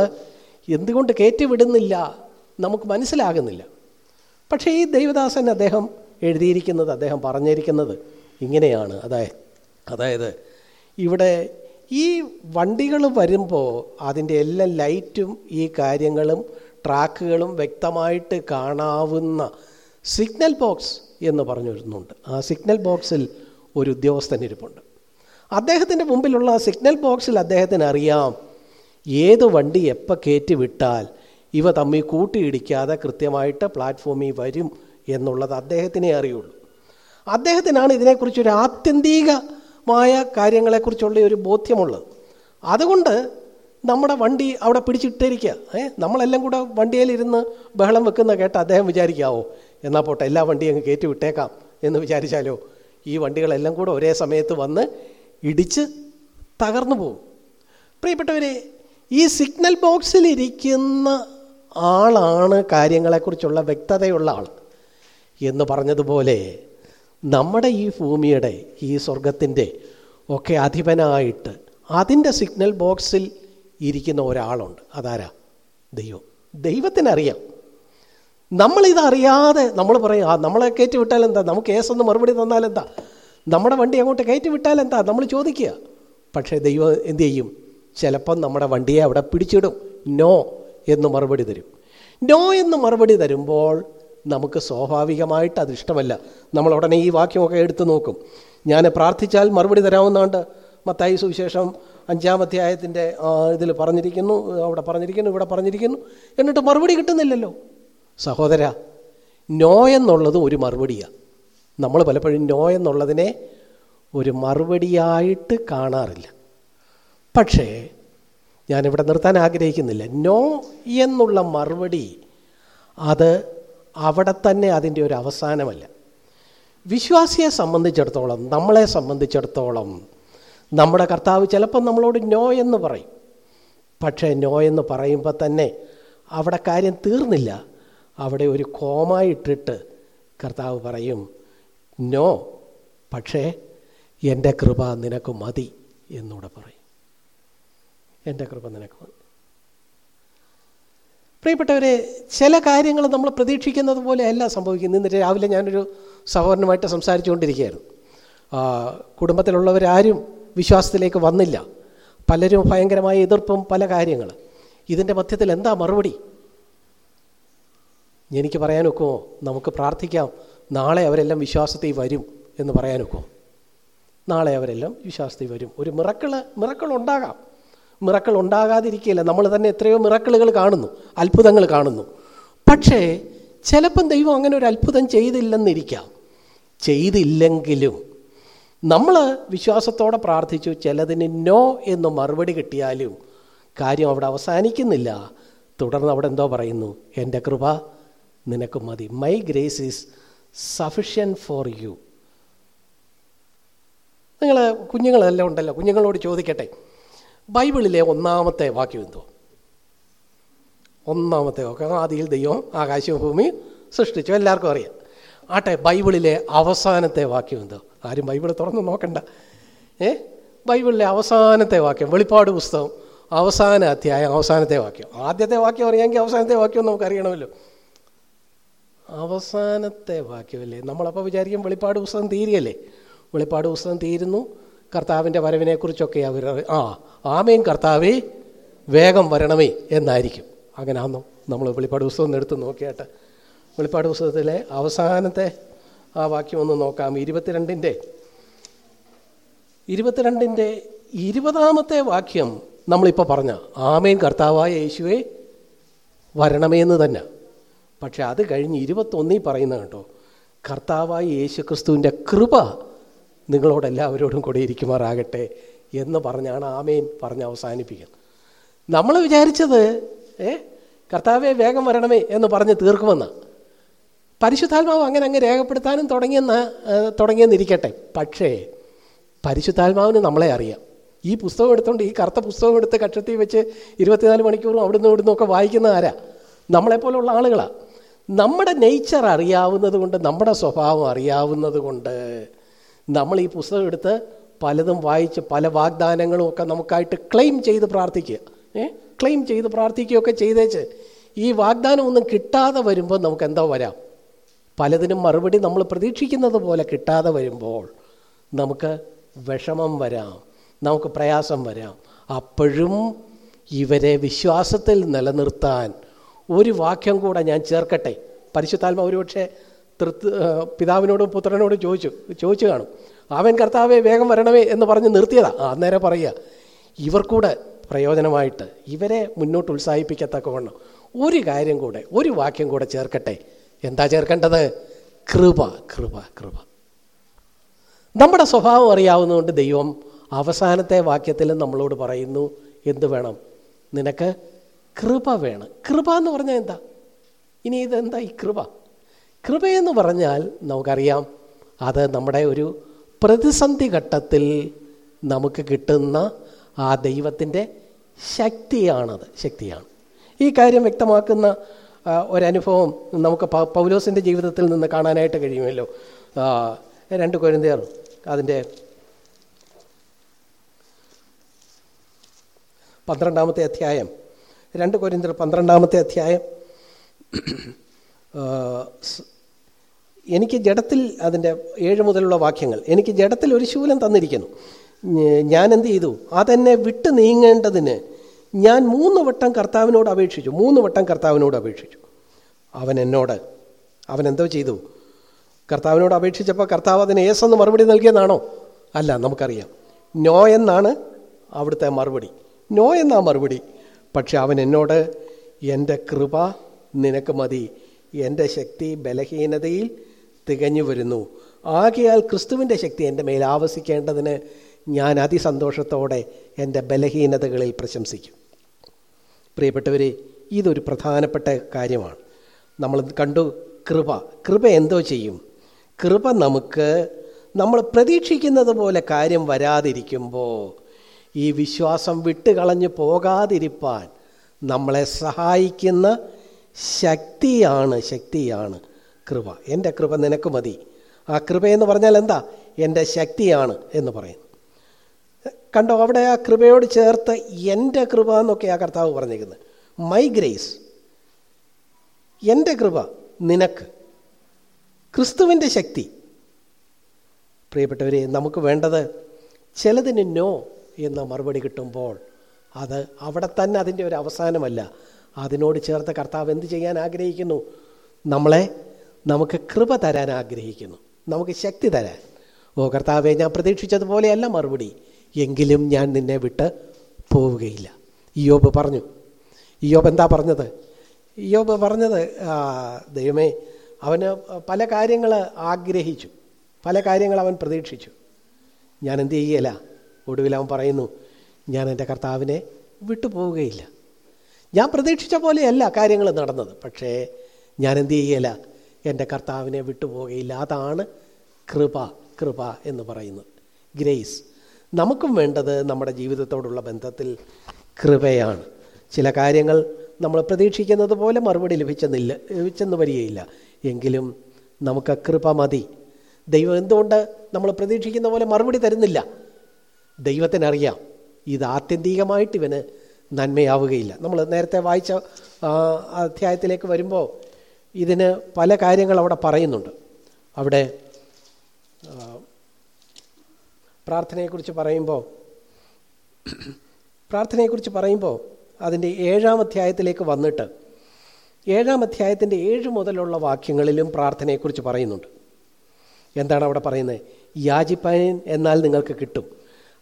എന്തുകൊണ്ട് കയറ്റി വിടുന്നില്ല നമുക്ക് മനസ്സിലാകുന്നില്ല. പക്ഷേ ഈ ദൈവദാസൻ അദ്ദേഹം എഴുതിയിരിക്കുന്നത് അദ്ദേഹം പറഞ്ഞിരിക്കുന്നത് ഇങ്ങനെയാണ്. അതായത് അതായത് ഇവിടെ ഈ വണ്ടികൾ വരുമ്പോൾ അതിന്റെ എല്ലാ ലൈറ്റും ഈ കാര്യങ്ങളും ട്രാക്കുകളും വ്യക്തമായിട്ട് കാണാവുന്ന സിഗ്നൽ ബോക്സ് എന്ന് പറഞ്ഞു വരുന്നുണ്ട് ആ സിഗ്നൽ ബോക്സിൽ ഒരു ഉദ്യോഗസ്ഥൻ ഇരിപ്പുണ്ട്. അദ്ദേഹത്തിന്റെ മുമ്പിലുള്ള സിഗ്നൽ ബോക്സിൽ അദ്ദേഹത്തിന് അറിയാം ഏത് വണ്ടി എപ്പോൾ കയറ്റി വിട്ടാൽ ഇവ തമ്മിൽ കൂട്ടിയിടിക്കാതെ കൃത്യമായിട്ട് പ്ലാറ്റ്ഫോമിൽ വരും എന്നുള്ളത് അദ്ദേഹത്തിനെ അറിയുള്ളൂ. അദ്ദേഹത്തിനാണ് ഇതിനെക്കുറിച്ചൊരു ആത്യന്തികമായ കാര്യങ്ങളെക്കുറിച്ചുള്ള ഒരു ബോധ്യമുള്ളത്. അതുകൊണ്ട് നമ്മുടെ വണ്ടി അവിടെ പിടിച്ചിട്ടിരിക്കുക. ഏ നമ്മളെല്ലാം കൂടെ വണ്ടിയിലിരുന്ന് ബഹളം വെക്കുന്ന കേട്ട് അദ്ദേഹം വിചാരിക്കാവോ? എന്നാൽ പോട്ടെ എല്ലാ വണ്ടിയും അങ്ങ് കയറ്റി വിട്ടേക്കാം എന്ന് വിചാരിച്ചാലോ? ഈ വണ്ടികളെല്ലാം കൂടെ ഒരേ സമയത്ത് വന്ന് ഇടിച്ച് തകർന്നു പോകും. പ്രിയപ്പെട്ടവരെ ഈ സിഗ്നൽ ബോക്സിലിരിക്കുന്ന ആളാണ് കാര്യങ്ങളെക്കുറിച്ചുള്ള വ്യക്തതയുള്ള ആൾ. എന്ന് പറഞ്ഞതുപോലെ നമ്മുടെ ഈ ഭൂമിയുടെ ഈ സ്വർഗത്തിന്റെ ഒക്കെ അധിപനായിട്ട് അതിന്റെ സിഗ്നൽ ബോക്സിൽ ഇരിക്കുന്ന ഒരാളുണ്ട്. അതാരാ? ദൈവം. ദൈവത്തിനറിയാം. നമ്മളിതറിയാതെ നമ്മൾ പറയും ആ നമ്മളെ കയറ്റി വിട്ടാൽ എന്താ? നമുക്ക് കേസൊന്ന് മറുപടി തന്നാൽ എന്താ നമ്മുടെ വണ്ടി അങ്ങോട്ട് കയറ്റി വിട്ടാൽ എന്താ? നമ്മൾ ചോദിക്കുക. പക്ഷേ ദൈവം എന്തു ചെയ്യും? ചിലപ്പം നമ്മുടെ വണ്ടിയെ അവിടെ പിടിച്ചിടും. നോ എന്ന് മറുപടി തരും. നോ എന്ന് മറുപടി തരുമ്പോൾ നമുക്ക് സ്വാഭാവികമായിട്ട് അതിഷ്ടമല്ല നമ്മൾ ഉടനെ ഈ വാക്യമൊക്കെ എടുത്തു നോക്കും. ഞാൻ പ്രാർത്ഥിച്ചാൽ മറുപടി തരാവുന്നതുകൊണ്ട് മത്തായി സുവിശേഷം അഞ്ചാം അധ്യായത്തിന്റെ ഇതിൽ പറഞ്ഞിരിക്കുന്നു അവിടെ പറഞ്ഞിരിക്കുന്നു ഇവിടെ പറഞ്ഞിരിക്കുന്നു. എന്നിട്ട് മറുപടി കിട്ടുന്നില്ലല്ലോ. സഹോദര നോ എന്നുള്ളത് ഒരു മറുപടിയാണ് നമ്മൾ പലപ്പോഴും നോ എന്നുള്ളതിനെ ഒരു മറുപടിയായിട്ട് കാണാറില്ല. പക്ഷേ ഞാനിവിടെ നിർത്താൻ ആഗ്രഹിക്കുന്നില്ല. നോ എന്നുള്ള മറുപടി അത് അവിടെ തന്നെ അതിന്റെ ഒരു അവസാനമല്ല. വിശ്വാസിയെ സംബന്ധിച്ചിടത്തോളം നമ്മളെ സംബന്ധിച്ചിടത്തോളം നമ്മുടെ കർത്താവ് ചിലപ്പോൾ നമ്മളോട് നോ എന്ന് പറയും. പക്ഷേ നോ എന്ന് പറയുമ്പോൾ തന്നെ അവിടെ കാര്യം തീർന്നില്ല. അവിടെ ഒരു കോമായിട്ടിട്ട് കർത്താവ് പറയും നോ പക്ഷേ എന്റെ കൃപ നിനക്ക് മതി എന്നൂടെ പറയും. എന്റെ കൃപ നിനക്ക് മതി പ്രിയപ്പെട്ടവരെ ചില കാര്യങ്ങൾ നമ്മൾ പ്രതീക്ഷിക്കുന്നത് പോലെ അല്ല സംഭവിക്കുന്നത്. ഇന്ന് രാവിലെ ഞാനൊരു സഹോദരനുമായിട്ട് സംസാരിച്ചുകൊണ്ടിരിക്കുകയായിരുന്നു. കുടുംബത്തിലുള്ളവരാരും വിശ്വാസത്തിലേക്ക് വന്നില്ല. പലരും ഭയങ്കരമായ എതിർപ്പും പല കാര്യങ്ങൾ. ഇതിന്റെ മധ്യത്തിൽ എന്താ മറുപടി? എനിക്ക് പറയാനൊക്കുമോ? നമുക്ക് പ്രാർത്ഥിക്കാം. നാളെ അവരെല്ലാം വിശ്വാസത്തിൽ വരും എന്ന് പറയാനൊക്കുമോ? നാളെ അവരെല്ലാം വിശ്വാസത്തിൽ വരും. ഒരു മിറക്കിൾ മിറക്കിൾ ഉണ്ടാകാം മിറക്കൾ ഉണ്ടാകാതിരിക്കുകയില്ല നമ്മൾ തന്നെ എത്രയോ മിറക്കളുകൾ കാണുന്നു അത്ഭുതങ്ങൾ കാണുന്നു. പക്ഷേ ചിലപ്പം ദൈവം അങ്ങനെ ഒരു അത്ഭുതം ചെയ്തില്ലെന്നിരിക്കാം. ചെയ്തില്ലെങ്കിലും നമ്മൾ വിശ്വാസത്തോടെ പ്രാർത്ഥിച്ചു ചിലതിന് നോ എന്ന് മറുപടി കിട്ടിയാലും കാര്യം അവിടെ അവസാനിക്കുന്നില്ല. തുടർന്ന് അവിടെ എന്തോ പറയുന്നു എന്റെ കൃപ നിനക്ക് മതി. My grace is sufficient for you നിങ്ങൾ കുഞ്ഞുങ്ങളെല്ലാം ഉണ്ടല്ലോ കുഞ്ഞുങ്ങളോട് ചോദിക്കട്ടെ. ബൈബിളിലെ ഒന്നാമത്തെ വാക്യം എന്തോ? ഒന്നാമത്തെ വാക്യം. ആദിയിൽ ദൈവം ആകാശവും സൃഷ്ടിച്ചു. എല്ലാവർക്കും അറിയാം. ആട്ടെ ബൈബിളിലെ അവസാനത്തെ വാക്യം എന്തോ? ആരും ബൈബിൾ തുറന്ന് നോക്കണ്ട. ഏ? ബൈബിളിലെ അവസാനത്തെ വാക്യം വെളിപ്പാട് പുസ്തകം അവസാന അധ്യായം അവസാനത്തെ വാക്യം. ആദ്യത്തെ വാക്യം അറിയാമെങ്കിൽ അവസാനത്തെ വാക്യം നമുക്ക് അറിയണമല്ലോ അവസാനത്തെ വാക്യമല്ലേ? നമ്മളപ്പോൾ വിചാരിക്കും വെളിപ്പാട് പുസ്തകം തീരുകയല്ലേ? വെളിപ്പാട് പുസ്തകം തീരുന്നു. കർത്താവിന്റെ വരവിനെക്കുറിച്ചൊക്കെ അവർ ആ ആമേൻ കർത്താവേ വേഗം വരണമേ എന്നായിരിക്കും. അങ്ങനെ ആന്നോ നമ്മൾ വെളിപ്പാട് പുസ്തകം ഒന്ന് എടുത്ത് നോക്കിയാട്ട്. വെളിപ്പാട് പുസ്തകത്തിലെ അവസാനത്തെ ആ വാക്യം ഒന്ന് നോക്കാം. ഇരുപത്തിരണ്ടിന്റെ ഇരുപത്തിരണ്ടിന്റെ ഇരുപതാമത്തെ വാക്യം നമ്മളിപ്പോൾ പറഞ്ഞ ആമേൻ കർത്താവായ യേശുവെ വരണമേ എന്ന് തന്നെ. പക്ഷെ അത് കഴിഞ്ഞ് ഇരുപത്തൊന്നിൽ പറയുന്ന കേട്ടോ കർത്താവായ യേശു ക്രിസ്തുവിന്റെ കൃപ നിങ്ങളോടെല്ലാവരോടും കൂടെ ഇരിക്കുമാറാകട്ടെ എന്ന് പറഞ്ഞാണ് ആമേൻ പറഞ്ഞ് അവസാനിപ്പിക്കുന്നത്. നമ്മൾ വിചാരിച്ചത് ഏ കർത്താവെ വേഗം വരണമേ എന്ന് പറഞ്ഞ് തീർക്കുമെന്ന്. പരിശുദ്ധാത്മാവ് അങ്ങനെ അങ്ങ് രേഖപ്പെടുത്താനും തുടങ്ങിയെന്ന് തുടങ്ങിയെന്നിരിക്കട്ടെ. പക്ഷേ പരിശുദ്ധാത്മാവിന് നമ്മളെ അറിയാം. ഈ പുസ്തകം എടുത്തുകൊണ്ട് ഈ കറുത്ത പുസ്തകം എടുത്ത് കക്ഷത്തിൽ വെച്ച് ഇരുപത്തിനാല് മണിക്കൂറും അവിടുന്ന് ഇവിടുന്ന് ഒക്കെ വായിക്കുന്ന ആരാ? നമ്മളെപ്പോലുള്ള ആളുകളാണ് നമ്മുടെ നേച്ചർ അറിയാവുന്നത് കൊണ്ട് നമ്മുടെ സ്വഭാവം അറിയാവുന്നത് കൊണ്ട് നമ്മൾ ഈ പുസ്തകം എടുത്ത് പലതും വായിച്ച് പല വാഗ്ദാനങ്ങളും ഒക്കെ നമുക്കായിട്ട് ക്ലെയിം ചെയ്ത് പ്രാർത്ഥിക്കുക. ഏ? ക്ലെയിം ചെയ്ത് പ്രാർത്ഥിക്കുകയൊക്കെ ചെയ്തേച്ച് ഈ വാഗ്ദാനം ഒന്നും കിട്ടാതെ വരുമ്പോൾ നമുക്ക് എന്തോ വരാം. പലതിനും മറുപടി നമ്മൾ പ്രതീക്ഷിക്കുന്നത് പോലെ കിട്ടാതെ വരുമ്പോൾ നമുക്ക് വിഷമം വരാം നമുക്ക് പ്രയാസം വരാം. അപ്പോഴും ഇവരെ വിശ്വാസത്തിൽ നിലനിർത്താൻ ഒരു വാക്യം കൂടെ ഞാൻ ചേർക്കട്ടെ. പരിശുദ്ധാത്മ ഒരുപക്ഷെ തൃത്ത് പിതാവിനോടും പുത്രനോടും ചോദിച്ചു. ചോദിച്ചു കാണും. അവൻ കർത്താവെ വേഗം വരണമേ എന്ന് പറഞ്ഞ് നിർത്തിയതാ. അന്നേരം പറയുക ഇവർക്കൂടെ പ്രയോജനമായിട്ട് ഇവരെ മുന്നോട്ട് ഉത്സാഹിപ്പിക്കത്തക്കവണ്ണം ഒരു കാര്യം കൂടെ ഒരു വാക്യം കൂടെ ചേർക്കട്ടെ. എന്താ ചേർക്കേണ്ടത്? കൃപ കൃപ കൃപ. നമ്മുടെ സ്വഭാവം അറിയാവുന്നതുകൊണ്ട് ദൈവം അവസാനത്തെ വാക്യത്തിൽ നമ്മളോട് പറയുന്നു എന്ത് വേണം? നിനക്ക് കൃപ വേണം. കൃപ എന്ന് പറഞ്ഞാൽ എന്താ? ഇനി ഇതെന്താ ഈ കൃപ? കൃപയെന്ന് പറഞ്ഞാൽ നമുക്കറിയാം അത് നമ്മുടെ ഒരു പ്രതിസന്ധി ഘട്ടത്തിൽ നമുക്ക് കിട്ടുന്ന ആ ദൈവത്തിന്റെ ശക്തിയാണത് ശക്തിയാണ്. ഈ കാര്യം വ്യക്തമാക്കുന്ന ഒരനുഭവം നമുക്ക് പൗലോസിന്റെ ജീവിതത്തിൽ നിന്ന് കാണാനായിട്ട് കഴിയുമല്ലോ. രണ്ട് കൊരിന്തിയർ അതിന്റെ പന്ത്രണ്ടാമത്തെ അധ്യായം രണ്ട് കൊരിന്തിയർ പന്ത്രണ്ടാമത്തെ അധ്യായം. എനിക്ക് ജഡത്തിൽ അതിന്റെ ഏഴ് മുതലുള്ള വാക്യങ്ങൾ എനിക്ക് ജഡത്തിൽ ഒരു ശൂലം തന്നിരിക്കുന്നു. ഞാൻ എന്ത് ചെയ്തു? അതെന്നെ വിട്ട് നീങ്ങേണ്ടതിന് ഞാൻ മൂന്ന് വട്ടം കർത്താവിനോട് അപേക്ഷിച്ചു മൂന്ന് വട്ടം കർത്താവിനോട് അപേക്ഷിച്ചു. അവൻ എന്നോട് അവൻ എന്തോ ചെയ്തു? കർത്താവിനോട് അപേക്ഷിച്ചപ്പോൾ കർത്താവ് അതിന് ഏസെന്ന് മറുപടി നൽകിയതാണോ? അല്ല നമുക്കറിയാം. നോ എന്നാണ് അവിടുത്തെ മറുപടി. നോ എന്നാ മറുപടി? പക്ഷെ അവൻ എന്നോട് എന്റെ കൃപ നിനക്ക് മതി. എന്റെ ശക്തി ബലഹീനതയിൽ തികഞ്ഞു വരുന്നു. ആകയാൽ ക്രിസ്തുവിന്റെ ശക്തി എന്റെ മേൽ ആവസിക്കേണ്ടതിന് ഞാൻ അതിസന്തോഷത്തോടെ എന്റെ ബലഹീനതകളിൽ പ്രശംസിക്കും. പ്രിയപ്പെട്ടവരെ ഇതൊരു പ്രധാനപ്പെട്ട കാര്യമാണ്. നമ്മൾ കണ്ടു കൃപ. കൃപ എന്തോ ചെയ്യും? കൃപ നമുക്ക് നമ്മൾ പ്രതീക്ഷിക്കുന്നത് പോലെ കാര്യം വരാതിരിക്കുമ്പോൾ ഈ വിശ്വാസം വിട്ടുകളഞ്ഞു പോകാതിരിപ്പാൻ നമ്മളെ സഹായിക്കുന്ന ശക്തിയാണ് ശക്തിയാണ് കൃപ. എന്റെ കൃപ നിനക്ക് മതി. ആ കൃപയെന്ന് പറഞ്ഞാൽ എന്താ? എന്റെ ശക്തിയാണ് എന്ന് പറയും. കണ്ടോ അവിടെ ആ കൃപയോട് ചേർത്ത് എന്റെ കൃപ എന്നൊക്കെ ആ കർത്താവ് പറഞ്ഞിരിക്കുന്നത്. മൈ ഗ്രേസ് എന്റെ കൃപ നിനക്ക്. ക്രിസ്തുവിന്റെ ശക്തി. പ്രിയപ്പെട്ടവരെ നമുക്ക് വേണ്ടത് ചിലതിന് നോ എന്ന മറുപടി കിട്ടുമ്പോൾ അത് അവിടെ തന്നെ അതിന്റെ ഒരു അവസാനമല്ല. അതിനോട് ചേർത്ത് കർത്താവ് എന്ത് ചെയ്യാൻ ആഗ്രഹിക്കുന്നു? നമ്മളെ നമുക്ക് കൃപ തരാൻ ആഗ്രഹിക്കുന്നു. നമുക്ക് ശക്തി തരാൻ. ഓ കർത്താവെ ഞാൻ പ്രതീക്ഷിച്ചതുപോലെയല്ല മറുപടി. എങ്കിലും ഞാൻ നിന്നെ വിട്ട് പോവുകയില്ല. ഇയോബ് പറഞ്ഞു. ഇയോബ് എന്താ പറഞ്ഞത്? ഇയോബ് പറഞ്ഞത് ദൈവമേ അവന് പല കാര്യങ്ങൾ ആഗ്രഹിച്ചു. പല കാര്യങ്ങൾ അവൻ പ്രതീക്ഷിച്ചു. ഞാൻ എന്ത് ചെയ്യല? ഒടുവിൽ അവൻ പറയുന്നു ഞാൻ എന്റെ കർത്താവിനെ വിട്ടുപോവുകയില്ല. ഞാൻ പ്രതീക്ഷിച്ച പോലെയല്ല കാര്യങ്ങൾ നടന്നത്. പക്ഷേ ഞാൻ എന്ത് ചെയ്യല? എന്റെ കർത്താവിനെ വിട്ടുപോകയില്ല. അതാണ് കൃപ കൃപ എന്ന് പറയുന്നത്. ഗ്രേസ്. നമുക്കും വേണ്ടത് നമ്മുടെ ജീവിതത്തോടുള്ള ബന്ധത്തിൽ കൃപയാണ്. ചില കാര്യങ്ങൾ നമ്മൾ പ്രതീക്ഷിക്കുന്നത് പോലെ മറുപടി ലഭിച്ചെന്നില്ല ലഭിച്ചെന്ന് വരികയില്ല. എങ്കിലും നമുക്ക് കൃപ മതി. ദൈവം എന്തുകൊണ്ട് നമ്മൾ പ്രതീക്ഷിക്കുന്ന പോലെ മറുപടി തരുന്നില്ല? ദൈവത്തിനറിയാം. ഇത് ആത്യന്തികമായിട്ട് ഇവന് നന്മയാവുകയില്ല. നമ്മൾ നേരത്തെ വായിച്ച അധ്യായത്തിലേക്ക് വരുമ്പോൾ ഇതിന് പല കാര്യങ്ങൾ അവിടെ പറയുന്നുണ്ട്. അവിടെ പ്രാർത്ഥനയെക്കുറിച്ച് പറയുമ്പോൾ പ്രാർത്ഥനയെക്കുറിച്ച് പറയുമ്പോൾ അതിന്റെ ഏഴാം അധ്യായത്തിലേക്ക് വന്നിട്ട് ഏഴാം അധ്യായത്തിന്റെ ഏഴ് മുതലുള്ള വാക്യങ്ങളിലും പ്രാർത്ഥനയെക്കുറിച്ച് പറയുന്നുണ്ട്. എന്താണ് അവിടെ പറയുന്നത്? യാചിപ്പാൻ എന്നാൽ നിങ്ങൾക്ക് കിട്ടും.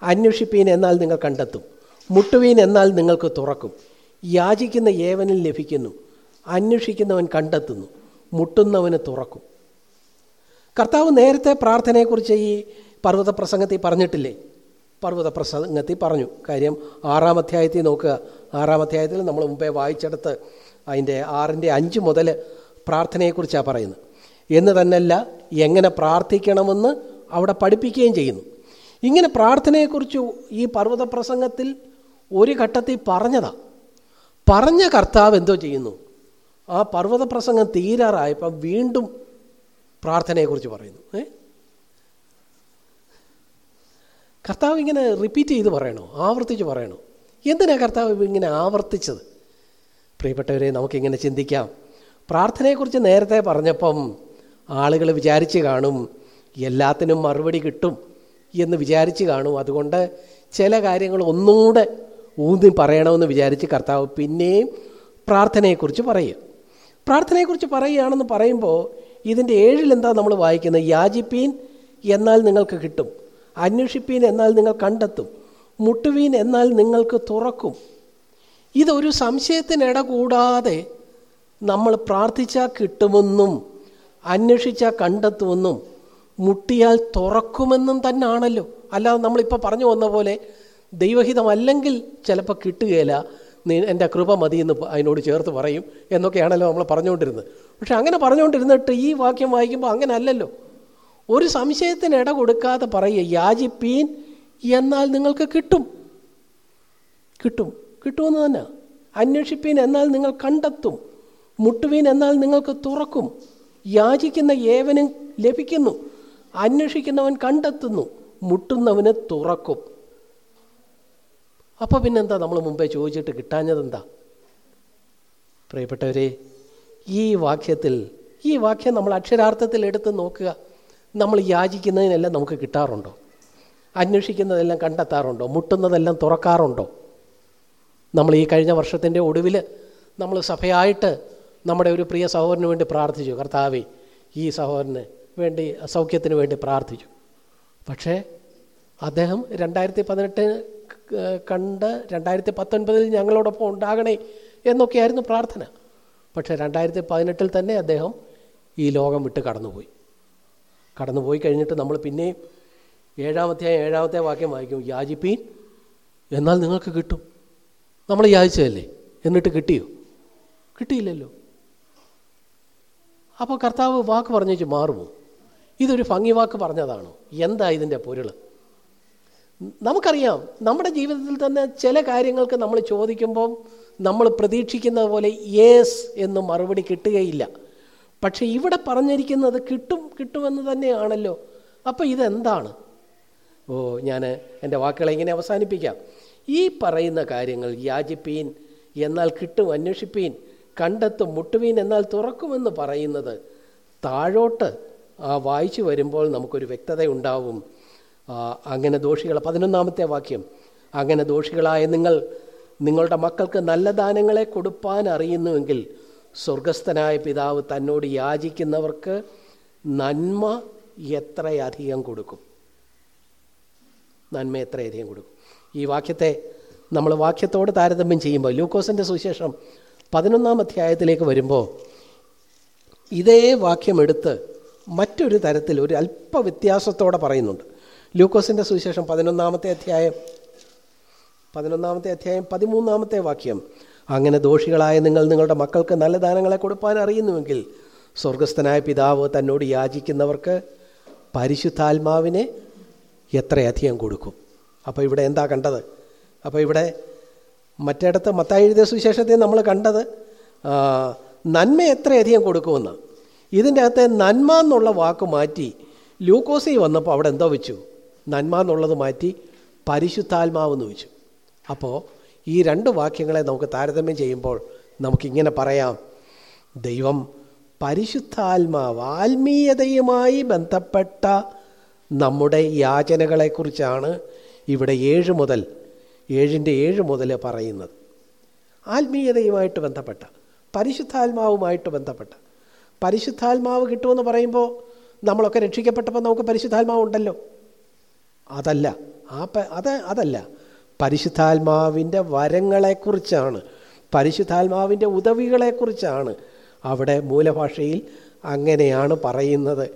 അന്വേഷിപ്പീൻ എന്നാൽ നിങ്ങൾ കണ്ടെത്തും. മുട്ടുവീൻ എന്നാൽ നിങ്ങൾക്ക് തുറക്കും. യാചിക്കുന്ന ഏവനിൽ ലഭിക്കുന്നു. അന്വേഷിക്കുന്നവൻ കണ്ടെത്തുന്നു. മുട്ടുന്നവന് തുറക്കും. കർത്താവ് നേരത്തെ പ്രാർത്ഥനയെക്കുറിച്ച് ഈ പർവത പ്രസംഗത്തിൽ പറഞ്ഞിട്ടില്ലേ? പർവത പ്രസംഗത്തിൽ പറഞ്ഞു. കാര്യം ആറാം അധ്യായത്തിൽ നോക്കുക. ആറാം അധ്യായത്തിൽ നമ്മൾ മുമ്പേ വായിച്ചെടുത്ത് അതിന്റെ ആറിന്റെ അഞ്ച് മുതൽ പ്രാർത്ഥനയെക്കുറിച്ചാണ് പറയുന്നത്. എന്ന് തന്നെയല്ല എങ്ങനെ പ്രാർത്ഥിക്കണമെന്ന് അവിടെ പഠിപ്പിക്കുകയും ചെയ്യുന്നു. ഇങ്ങനെ പ്രാർത്ഥനയെക്കുറിച്ച് ഈ പർവത പ്രസംഗത്തിൽ ഒരു ഘട്ടത്തിൽ പറഞ്ഞതാ. പറഞ്ഞ കർത്താവ് എന്തോ ചെയ്യുന്നു. ആ പർവത പ്രസംഗം തീരാറായപ്പോൾ വീണ്ടും പ്രാർത്ഥനയെക്കുറിച്ച് പറയുന്നു. ഏ? കർത്താവ് ഇങ്ങനെ റിപ്പീറ്റ് ചെയ്ത് പറയണോ? ആവർത്തിച്ച് പറയണോ? എന്തിനാണ് കർത്താവ് ഇങ്ങനെ ആവർത്തിച്ചത്? പ്രിയപ്പെട്ടവരെ നമുക്കിങ്ങനെ ചിന്തിക്കാം. പ്രാർത്ഥനയെക്കുറിച്ച് നേരത്തെ പറഞ്ഞപ്പം ആളുകൾ വിചാരിച്ച് കാണും എല്ലാത്തിനും മറുപടി കിട്ടും എന്ന് വിചാരിച്ച് കാണും. അതുകൊണ്ട് ചില കാര്യങ്ങൾ ഒന്നുകൂടെ ഊന്നി പറയണമെന്ന് വിചാരിച്ച് കർത്താവ് പിന്നെയും പ്രാർത്ഥനയെക്കുറിച്ച് പറയുക. പ്രാർത്ഥനയെക്കുറിച്ച് പറയുകയാണെന്ന് പറയുമ്പോൾ ഇതിന്റെ ഏഴിൽ എന്താ നമ്മൾ വായിക്കുന്നത്? യാചിപ്പീൻ എന്നാൽ നിങ്ങൾക്ക് കിട്ടും. അന്വേഷിപ്പീൻ എന്നാൽ നിങ്ങൾ കണ്ടെത്തും. മുട്ടുവീൻ എന്നാൽ നിങ്ങൾക്ക് തുറക്കും. ഇതൊരു സംശയത്തിനിട കൂടാതെ നമ്മൾ പ്രാർത്ഥിച്ചാൽ കിട്ടുമെന്നും അന്വേഷിച്ചാൽ കണ്ടെത്തുമെന്നും മുട്ടിയാൽ തുറക്കുമെന്നും തന്നെയാണല്ലോ അല്ലാതെ നമ്മളിപ്പോൾ പറഞ്ഞു വന്ന പോലെ ദൈവഹിതമല്ലെങ്കിൽ ചിലപ്പോൾ കിട്ടുകയില്ല. നീ എന്റെ കൃപ മതി എന്ന് അതിനോട് ചേർത്ത് പറയും. എന്നൊക്കെയാണല്ലോ നമ്മൾ പറഞ്ഞുകൊണ്ടിരുന്നത്. പക്ഷെ അങ്ങനെ പറഞ്ഞുകൊണ്ടിരുന്നിട്ട് ഈ വാക്യം വായിക്കുമ്പോൾ അങ്ങനെ അല്ലല്ലോ ഒരു സംശയത്തിന് ഇട കൊടുക്കാതെ പറയുക യാചിപ്പീൻ എന്നാൽ നിങ്ങൾക്ക് കിട്ടും. കിട്ടും. കിട്ടുമെന്ന് തന്നെ. അന്വേഷിപ്പീൻ എന്നാൽ നിങ്ങൾ കണ്ടെത്തും. മുട്ടുവീൻ എന്നാൽ നിങ്ങൾക്ക് തുറക്കും. യാചിക്കുന്ന ഏവനും ലഭിക്കുന്നു. അന്വേഷിക്കുന്നവൻ കണ്ടെത്തുന്നു. മുട്ടുന്നവന് തുറക്കും. അപ്പോൾ പിന്നെന്താ നമ്മൾ മുമ്പേ ചോദിച്ചിട്ട് കിട്ടാഞ്ഞതെന്താ? പ്രിയപ്പെട്ടവരെ ഈ വാക്യത്തിൽ ഈ വാക്യം നമ്മൾ അക്ഷരാർത്ഥത്തിൽ എടുത്ത് നോക്കുക. നമ്മൾ യാചിക്കുന്നതിനെല്ലാം നമുക്ക് കിട്ടാറുണ്ടോ? അന്വേഷിക്കുന്നതെല്ലാം കണ്ടെത്താറുണ്ടോ? മുട്ടുന്നതെല്ലാം തുറക്കാറുണ്ടോ? നമ്മൾ ഈ കഴിഞ്ഞ വർഷത്തിന്റെ ഒടുവിൽ നമ്മൾ സഭയായിട്ട് നമ്മുടെ ഒരു പ്രിയ സഹോദരന് വേണ്ടി പ്രാർത്ഥിച്ചു. കർത്താവേ ഈ സഹോദരന് വേണ്ടി സൗഖ്യത്തിന് വേണ്ടി പ്രാർത്ഥിച്ചു. പക്ഷേ അദ്ദേഹം രണ്ടായിരത്തി പതിനെട്ട് കണ്ട് രണ്ടായിരത്തി പത്തൊൻപതിൽ ഞങ്ങളോടൊപ്പം ഉണ്ടാകണേ എന്നൊക്കെയായിരുന്നു പ്രാർത്ഥന. പക്ഷേ രണ്ടായിരത്തി പതിനെട്ടിൽ തന്നെ അദ്ദേഹം ഈ ലോകം വിട്ട് കടന്നുപോയി. കടന്നുപോയി കഴിഞ്ഞിട്ട് നമ്മൾ പിന്നെയും ഏഴാമത്തെ ഏഴാമത്തെ വാക്യം വായിക്കും യാചിപ്പീൻ എന്നാൽ നിങ്ങൾക്ക് കിട്ടും. നമ്മൾ യാചിച്ചതല്ലേ? എന്നിട്ട് കിട്ടിയോ? കിട്ടിയില്ലല്ലോ. അപ്പോൾ കർത്താവ് വാക്ക് പറഞ്ഞേച്ച് മാറുമോ? ഇതൊരു ഭംഗി വാക്ക് പറഞ്ഞതാണോ? എന്താ ഇതിന്റെ പൊരുൾ നമുക്കറിയാം നമ്മുടെ ജീവിതത്തിൽ തന്നെ ചില കാര്യങ്ങൾക്ക് നമ്മൾ ചോദിക്കുമ്പം നമ്മൾ പ്രതീക്ഷിക്കുന്നത് പോലെ യേസ് എന്ന് മറുപടി കിട്ടുകയില്ല. പക്ഷെ ഇവിടെ പറഞ്ഞിരിക്കുന്നത് കിട്ടും കിട്ടുമെന്ന് തന്നെയാണല്ലോ. അപ്പോൾ ഇതെന്താണ്? ഓ ഞാൻ എന്റെ വാക്കുകളെ ഇങ്ങനെ അവസാനിപ്പിക്കാം. ഈ പറയുന്ന കാര്യങ്ങൾ യാചിപ്പീൻ എന്നാൽ കിട്ടും അന്വേഷിപ്പീൻ കണ്ടെത്തും മുട്ടുവീൻ എന്നാൽ തുറക്കുമെന്ന് പറയുന്നത് താഴോട്ട് ആ വായിച്ചു വരുമ്പോൾ നമുക്കൊരു വ്യക്തത ഉണ്ടാവും അങ്ങനെ ദോഷികൾ പതിനൊന്നാമത്തെ വാക്യം. അങ്ങനെ ദോഷികളായ നിങ്ങൾ നിങ്ങളുടെ മക്കൾക്ക് നല്ല ദാനങ്ങളെ കൊടുപ്പാൻ അറിയുന്നുവെങ്കിൽ സ്വർഗസ്ഥനായ പിതാവ് തന്നോട് യാചിക്കുന്നവർക്ക് നന്മ എത്രയധികം കൊടുക്കും? നന്മ എത്രയധികം കൊടുക്കും? ഈ വാക്യത്തെ നമ്മൾ വാക്യത്തോട് താരതമ്യം ചെയ്യുമ്പോൾ ലൂക്കോസിന്റെ സുവിശേഷം പതിനൊന്നാം അധ്യായത്തിലേക്ക് വരുമ്പോൾ ഇതേ വാക്യമെടുത്ത് മറ്റൊരു തരത്തിൽ ഒരു അല്പ വ്യത്യാസത്തോടെ പറയുന്നുണ്ട്. ലൂക്കോസിന്റെ സുവിശേഷം പതിനൊന്നാമത്തെ അധ്യായം പതിനൊന്നാമത്തെ അധ്യായം പതിമൂന്നാമത്തെ വാക്യം. അങ്ങനെ ദോഷികളായ നിങ്ങൾ നിങ്ങളുടെ മക്കൾക്ക് നല്ല ദാനങ്ങളെ കൊടുപ്പാൻ അറിയുന്നുവെങ്കിൽ സ്വർഗസ്ഥനായ പിതാവ് തന്നോട് യാചിക്കുന്നവർക്ക് പരിശുദ്ധാത്മാവിനെ എത്രയധികം കൊടുക്കും? അപ്പോൾ ഇവിടെ എന്താ കണ്ടത്? അപ്പോൾ ഇവിടെ മറ്റിടത്ത് മത്തായി എഴുതിയ സുവിശേഷത്തെ നമ്മൾ കണ്ടത് നന്മ എത്രയധികം കൊടുക്കുമെന്ന്. ഇതിന്റെ അകത്തെ നന്മ എന്നുള്ള വാക്ക് മാറ്റി ലൂക്കോസി വന്നപ്പോൾ അവിടെ എന്തോ വെച്ചു? നന്മ എന്നുള്ളത് മാറ്റി പരിശുദ്ധാത്മാവെന്ന് വെച്ചു അപ്പോൾ ഈ രണ്ട് വാക്യങ്ങളെ നമുക്ക് താരതമ്യം ചെയ്യുമ്പോൾ നമുക്കിങ്ങനെ പറയാം. ദൈവം പരിശുദ്ധാത്മാവ് ആത്മീയതയുമായി ബന്ധപ്പെട്ട നമ്മുടെ യാചനകളെക്കുറിച്ചാണ് ഇവിടെ ഏഴ് മുതൽ ഏഴിന്റെ ഏഴ് മുതൽ പറയുന്നത്. ആത്മീയതയുമായിട്ട് ബന്ധപ്പെട്ട പരിശുദ്ധാത്മാവുമായിട്ട് ബന്ധപ്പെട്ട. പരിശുദ്ധാത്മാവ് കിട്ടുമെന്ന് പറയുമ്പോൾ നമ്മളൊക്കെ രക്ഷിക്കപ്പെട്ടപ്പോൾ നമുക്ക് പരിശുദ്ധാത്മാവ് ഉണ്ടല്ലോ അതല്ല. ആ അത് അതല്ല. പരിശുദ്ധാത്മാവിന്റെ വരങ്ങളെക്കുറിച്ചാണ്. പരിശുദ്ധാത്മാവിന്റെ ഉദവികളെക്കുറിച്ചാണ് അവിടെ മൂലഭാഷയിൽ അങ്ങനെയാണ് പറയുന്നത്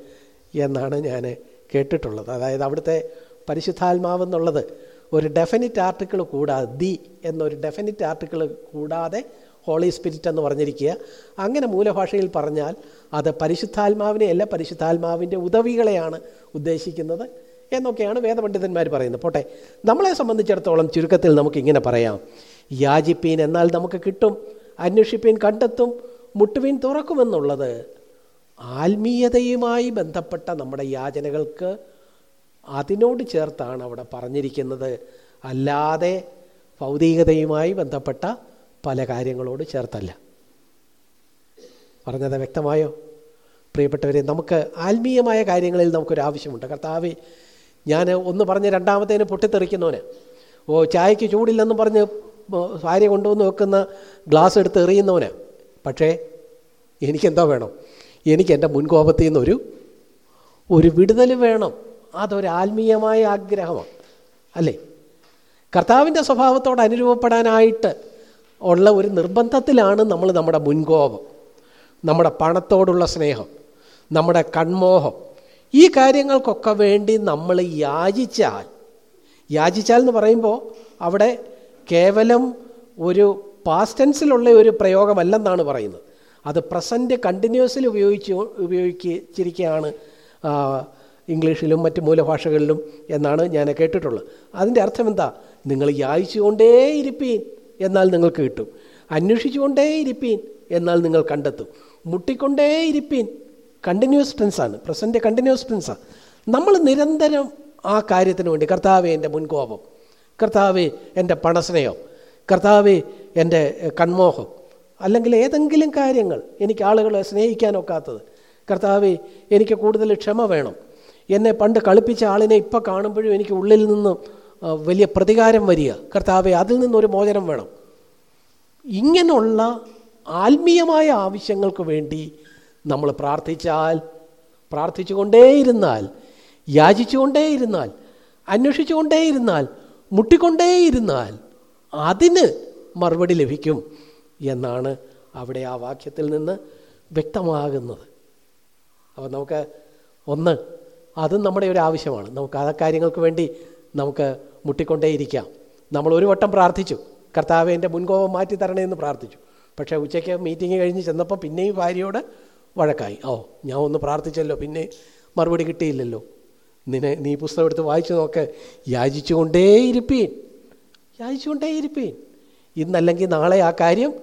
എന്നാണ് ഞാൻ കേട്ടിട്ടുള്ളത്. അതായത് അവിടുത്തെ പരിശുദ്ധാത്മാവ് എന്നുള്ളത് ഒരു ഡെഫിനിറ്റ് ആർട്ടിക്കിൾ കൂടാതെ ദി എന്നൊരു ഡെഫിനിറ്റ് ആർട്ടിക്കിൾ കൂടാതെ ഹോളി സ്പിരിറ്റ് എന്ന് പറഞ്ഞിരിക്കുക. അങ്ങനെ മൂലഭാഷയിൽ പറഞ്ഞാൽ അത് പരിശുദ്ധാത്മാവിനെയല്ല പരിശുദ്ധാത്മാവിന്റെ ഉദവികളെയാണ് ഉദ്ദേശിക്കുന്നത്. എന്നൊക്കെയാണ് വേദപണ്ഡിതന്മാർ പറയുന്നത്. പോട്ടെ നമ്മളെ സംബന്ധിച്ചിടത്തോളം ചുരുക്കത്തിൽ നമുക്ക് ഇങ്ങനെ പറയാം. യാചിപ്പീൻ എന്നാൽ നമുക്ക് കിട്ടും അന്വേഷിപ്പീൻ കണ്ടെത്തും മുട്ടുവീൻ തുറക്കുമെന്നുള്ളത് ആത്മീയതയുമായി ബന്ധപ്പെട്ട നമ്മുടെ യാചനകൾക്ക് അതിനോട് ചേർത്താണ് അവിടെ പറഞ്ഞിരിക്കുന്നത്. അല്ലാതെ ഭൗതികതയുമായി ബന്ധപ്പെട്ട പല കാര്യങ്ങളോട് ചേർത്തല്ല. പറഞ്ഞത് വ്യക്തമായോ? പ്രിയപ്പെട്ടവരെ നമുക്ക് ആത്മീയമായ കാര്യങ്ങളിൽ നമുക്കൊരു ആവശ്യമുണ്ട് കർത്താവ് ഞാൻ ഒന്ന് പറഞ്ഞ് രണ്ടാമത്തേന് പൊട്ടിത്തെറിക്കുന്നവന്. ഓ ചായക്ക് ചൂടില്ലെന്ന് പറഞ്ഞ് ഭാര്യ കൊണ്ടുവന്ന് വെക്കുന്ന ഗ്ലാസ് എടുത്ത് എറിയുന്നവന്. പക്ഷേ എനിക്കെന്താ വേണം? എനിക്ക് എന്റെ മുൻകോപത്തിൽ നിന്നൊരു ഒരു വിടുതൽ വേണം. അതൊരു ആത്മീയമായ ആഗ്രഹമാണ്. അല്ലേ? കർത്താവിന്റെ സ്വഭാവത്തോട് അനുരൂപപ്പെടാനായിട്ട് ഉള്ള ഒരു നിർബന്ധത്തിലാണ് നമ്മൾ നമ്മുടെ മുൻകോപം. നമ്മുടെ പണത്തോടുള്ള സ്നേഹം. നമ്മുടെ കൺമോഹം. ഈ കാര്യങ്ങൾക്കൊക്കെ വേണ്ടി നമ്മൾ യാചിച്ചാൽ യാചിച്ചാൽ എന്ന് പറയുമ്പോൾ അവിടെ കേവലം ഒരു പാസ്റ്റൻസിലുള്ള ഒരു പ്രയോഗമല്ലെന്നാണ് പറയുന്നത്. അത് പ്രസന്റ് കണ്ടിന്യൂസിൽ ഉപയോഗിച്ച് ഉപയോഗിച്ചിരിക്കുകയാണ് ഇംഗ്ലീഷിലും മറ്റ് മൂലഭാഷകളിലും എന്നാണ് ഞാൻ കേട്ടിട്ടുള്ളത്. അതിന്റെ അർത്ഥം എന്താ? നിങ്ങൾ യാചിച്ചുകൊണ്ടേയിരിപ്പീൻ എന്നാൽ നിങ്ങൾക്ക് കിട്ടും. അന്വേഷിച്ചുകൊണ്ടേയിരിപ്പീൻ എന്നാൽ നിങ്ങൾ കണ്ടെത്തും. മുട്ടിക്കൊണ്ടേയിരിപ്പീൻ കണ്ടിന്യൂസ് ടെൻസാണ് പ്രസന്റ് കണ്ടിന്യൂസ് ടെൻസാണ് നമ്മൾ നിരന്തരം ആ കാര്യത്തിന് വേണ്ടി കർത്താവെ എന്റെ മുൻകോപം കർത്താവെ എന്റെ പണസ്നേഹം കർത്താവെ എന്റെ കൺമോഹം അല്ലെങ്കിൽ ഏതെങ്കിലും കാര്യങ്ങൾ എനിക്ക് ആളുകളെ സ്നേഹിക്കാനൊക്കാത്തത് കർത്താവെ എനിക്ക് കൂടുതൽ ക്ഷമ വേണം. എന്നെ പണ്ട് കളിപ്പിച്ച ആളിനെ ഇപ്പം കാണുമ്പോഴും എനിക്ക് ഉള്ളിൽ നിന്ന് വലിയ പ്രതികാരം വരിക. കർത്താവെ അതിൽ നിന്നൊരു മോചനം വേണം. ഇങ്ങനെയുള്ള ആത്മീയമായ ആവശ്യങ്ങൾക്ക് വേണ്ടി നമ്മൾ പ്രാർത്ഥിച്ചാൽ പ്രാർത്ഥിച്ചുകൊണ്ടേയിരുന്നാൽ യാചിച്ചുകൊണ്ടേയിരുന്നാൽ അന്വേഷിച്ചുകൊണ്ടേയിരുന്നാൽ മുട്ടിക്കൊണ്ടേയിരുന്നാൽ അതിന് മറുപടി ലഭിക്കും എന്നാണ് അവിടെ ആ വാക്യത്തിൽ നിന്ന് വ്യക്തമാകുന്നത്. അപ്പോൾ നമുക്ക് ഒന്ന് അതും നമ്മുടെ ഒരു ആവശ്യമാണ്. നമുക്ക് ആ കാര്യങ്ങൾക്ക് വേണ്ടി നമുക്ക് മുട്ടിക്കൊണ്ടേയിരിക്കാം. നമ്മൾ ഒരു വട്ടം പ്രാർത്ഥിച്ചു. കർത്താവ് എന്റെ മുൻകോപം മാറ്റി തരണേ എന്ന് പ്രാർത്ഥിച്ചു. പക്ഷേ ഉച്ചയ്ക്ക് മീറ്റിംഗ് കഴിഞ്ഞ് ചെന്നപ്പോൾ പിന്നെയും ഭാര്യയോട് വഴക്കായി. ഓ ഞാൻ ഒന്ന് പ്രാർത്ഥിച്ചല്ലോ പിന്നെ മറുപടി കിട്ടിയില്ലല്ലോ. നിന്നെ നീ പുസ്തകം എടുത്ത് വായിച്ചു നോക്ക്. യാചിച്ചുകൊണ്ടേയിരിപ്പീൻ. യാചിച്ചുകൊണ്ടേയിരിപ്പീൻ. ഇന്നല്ലെങ്കിൽ നാളെ ആ കാര്യം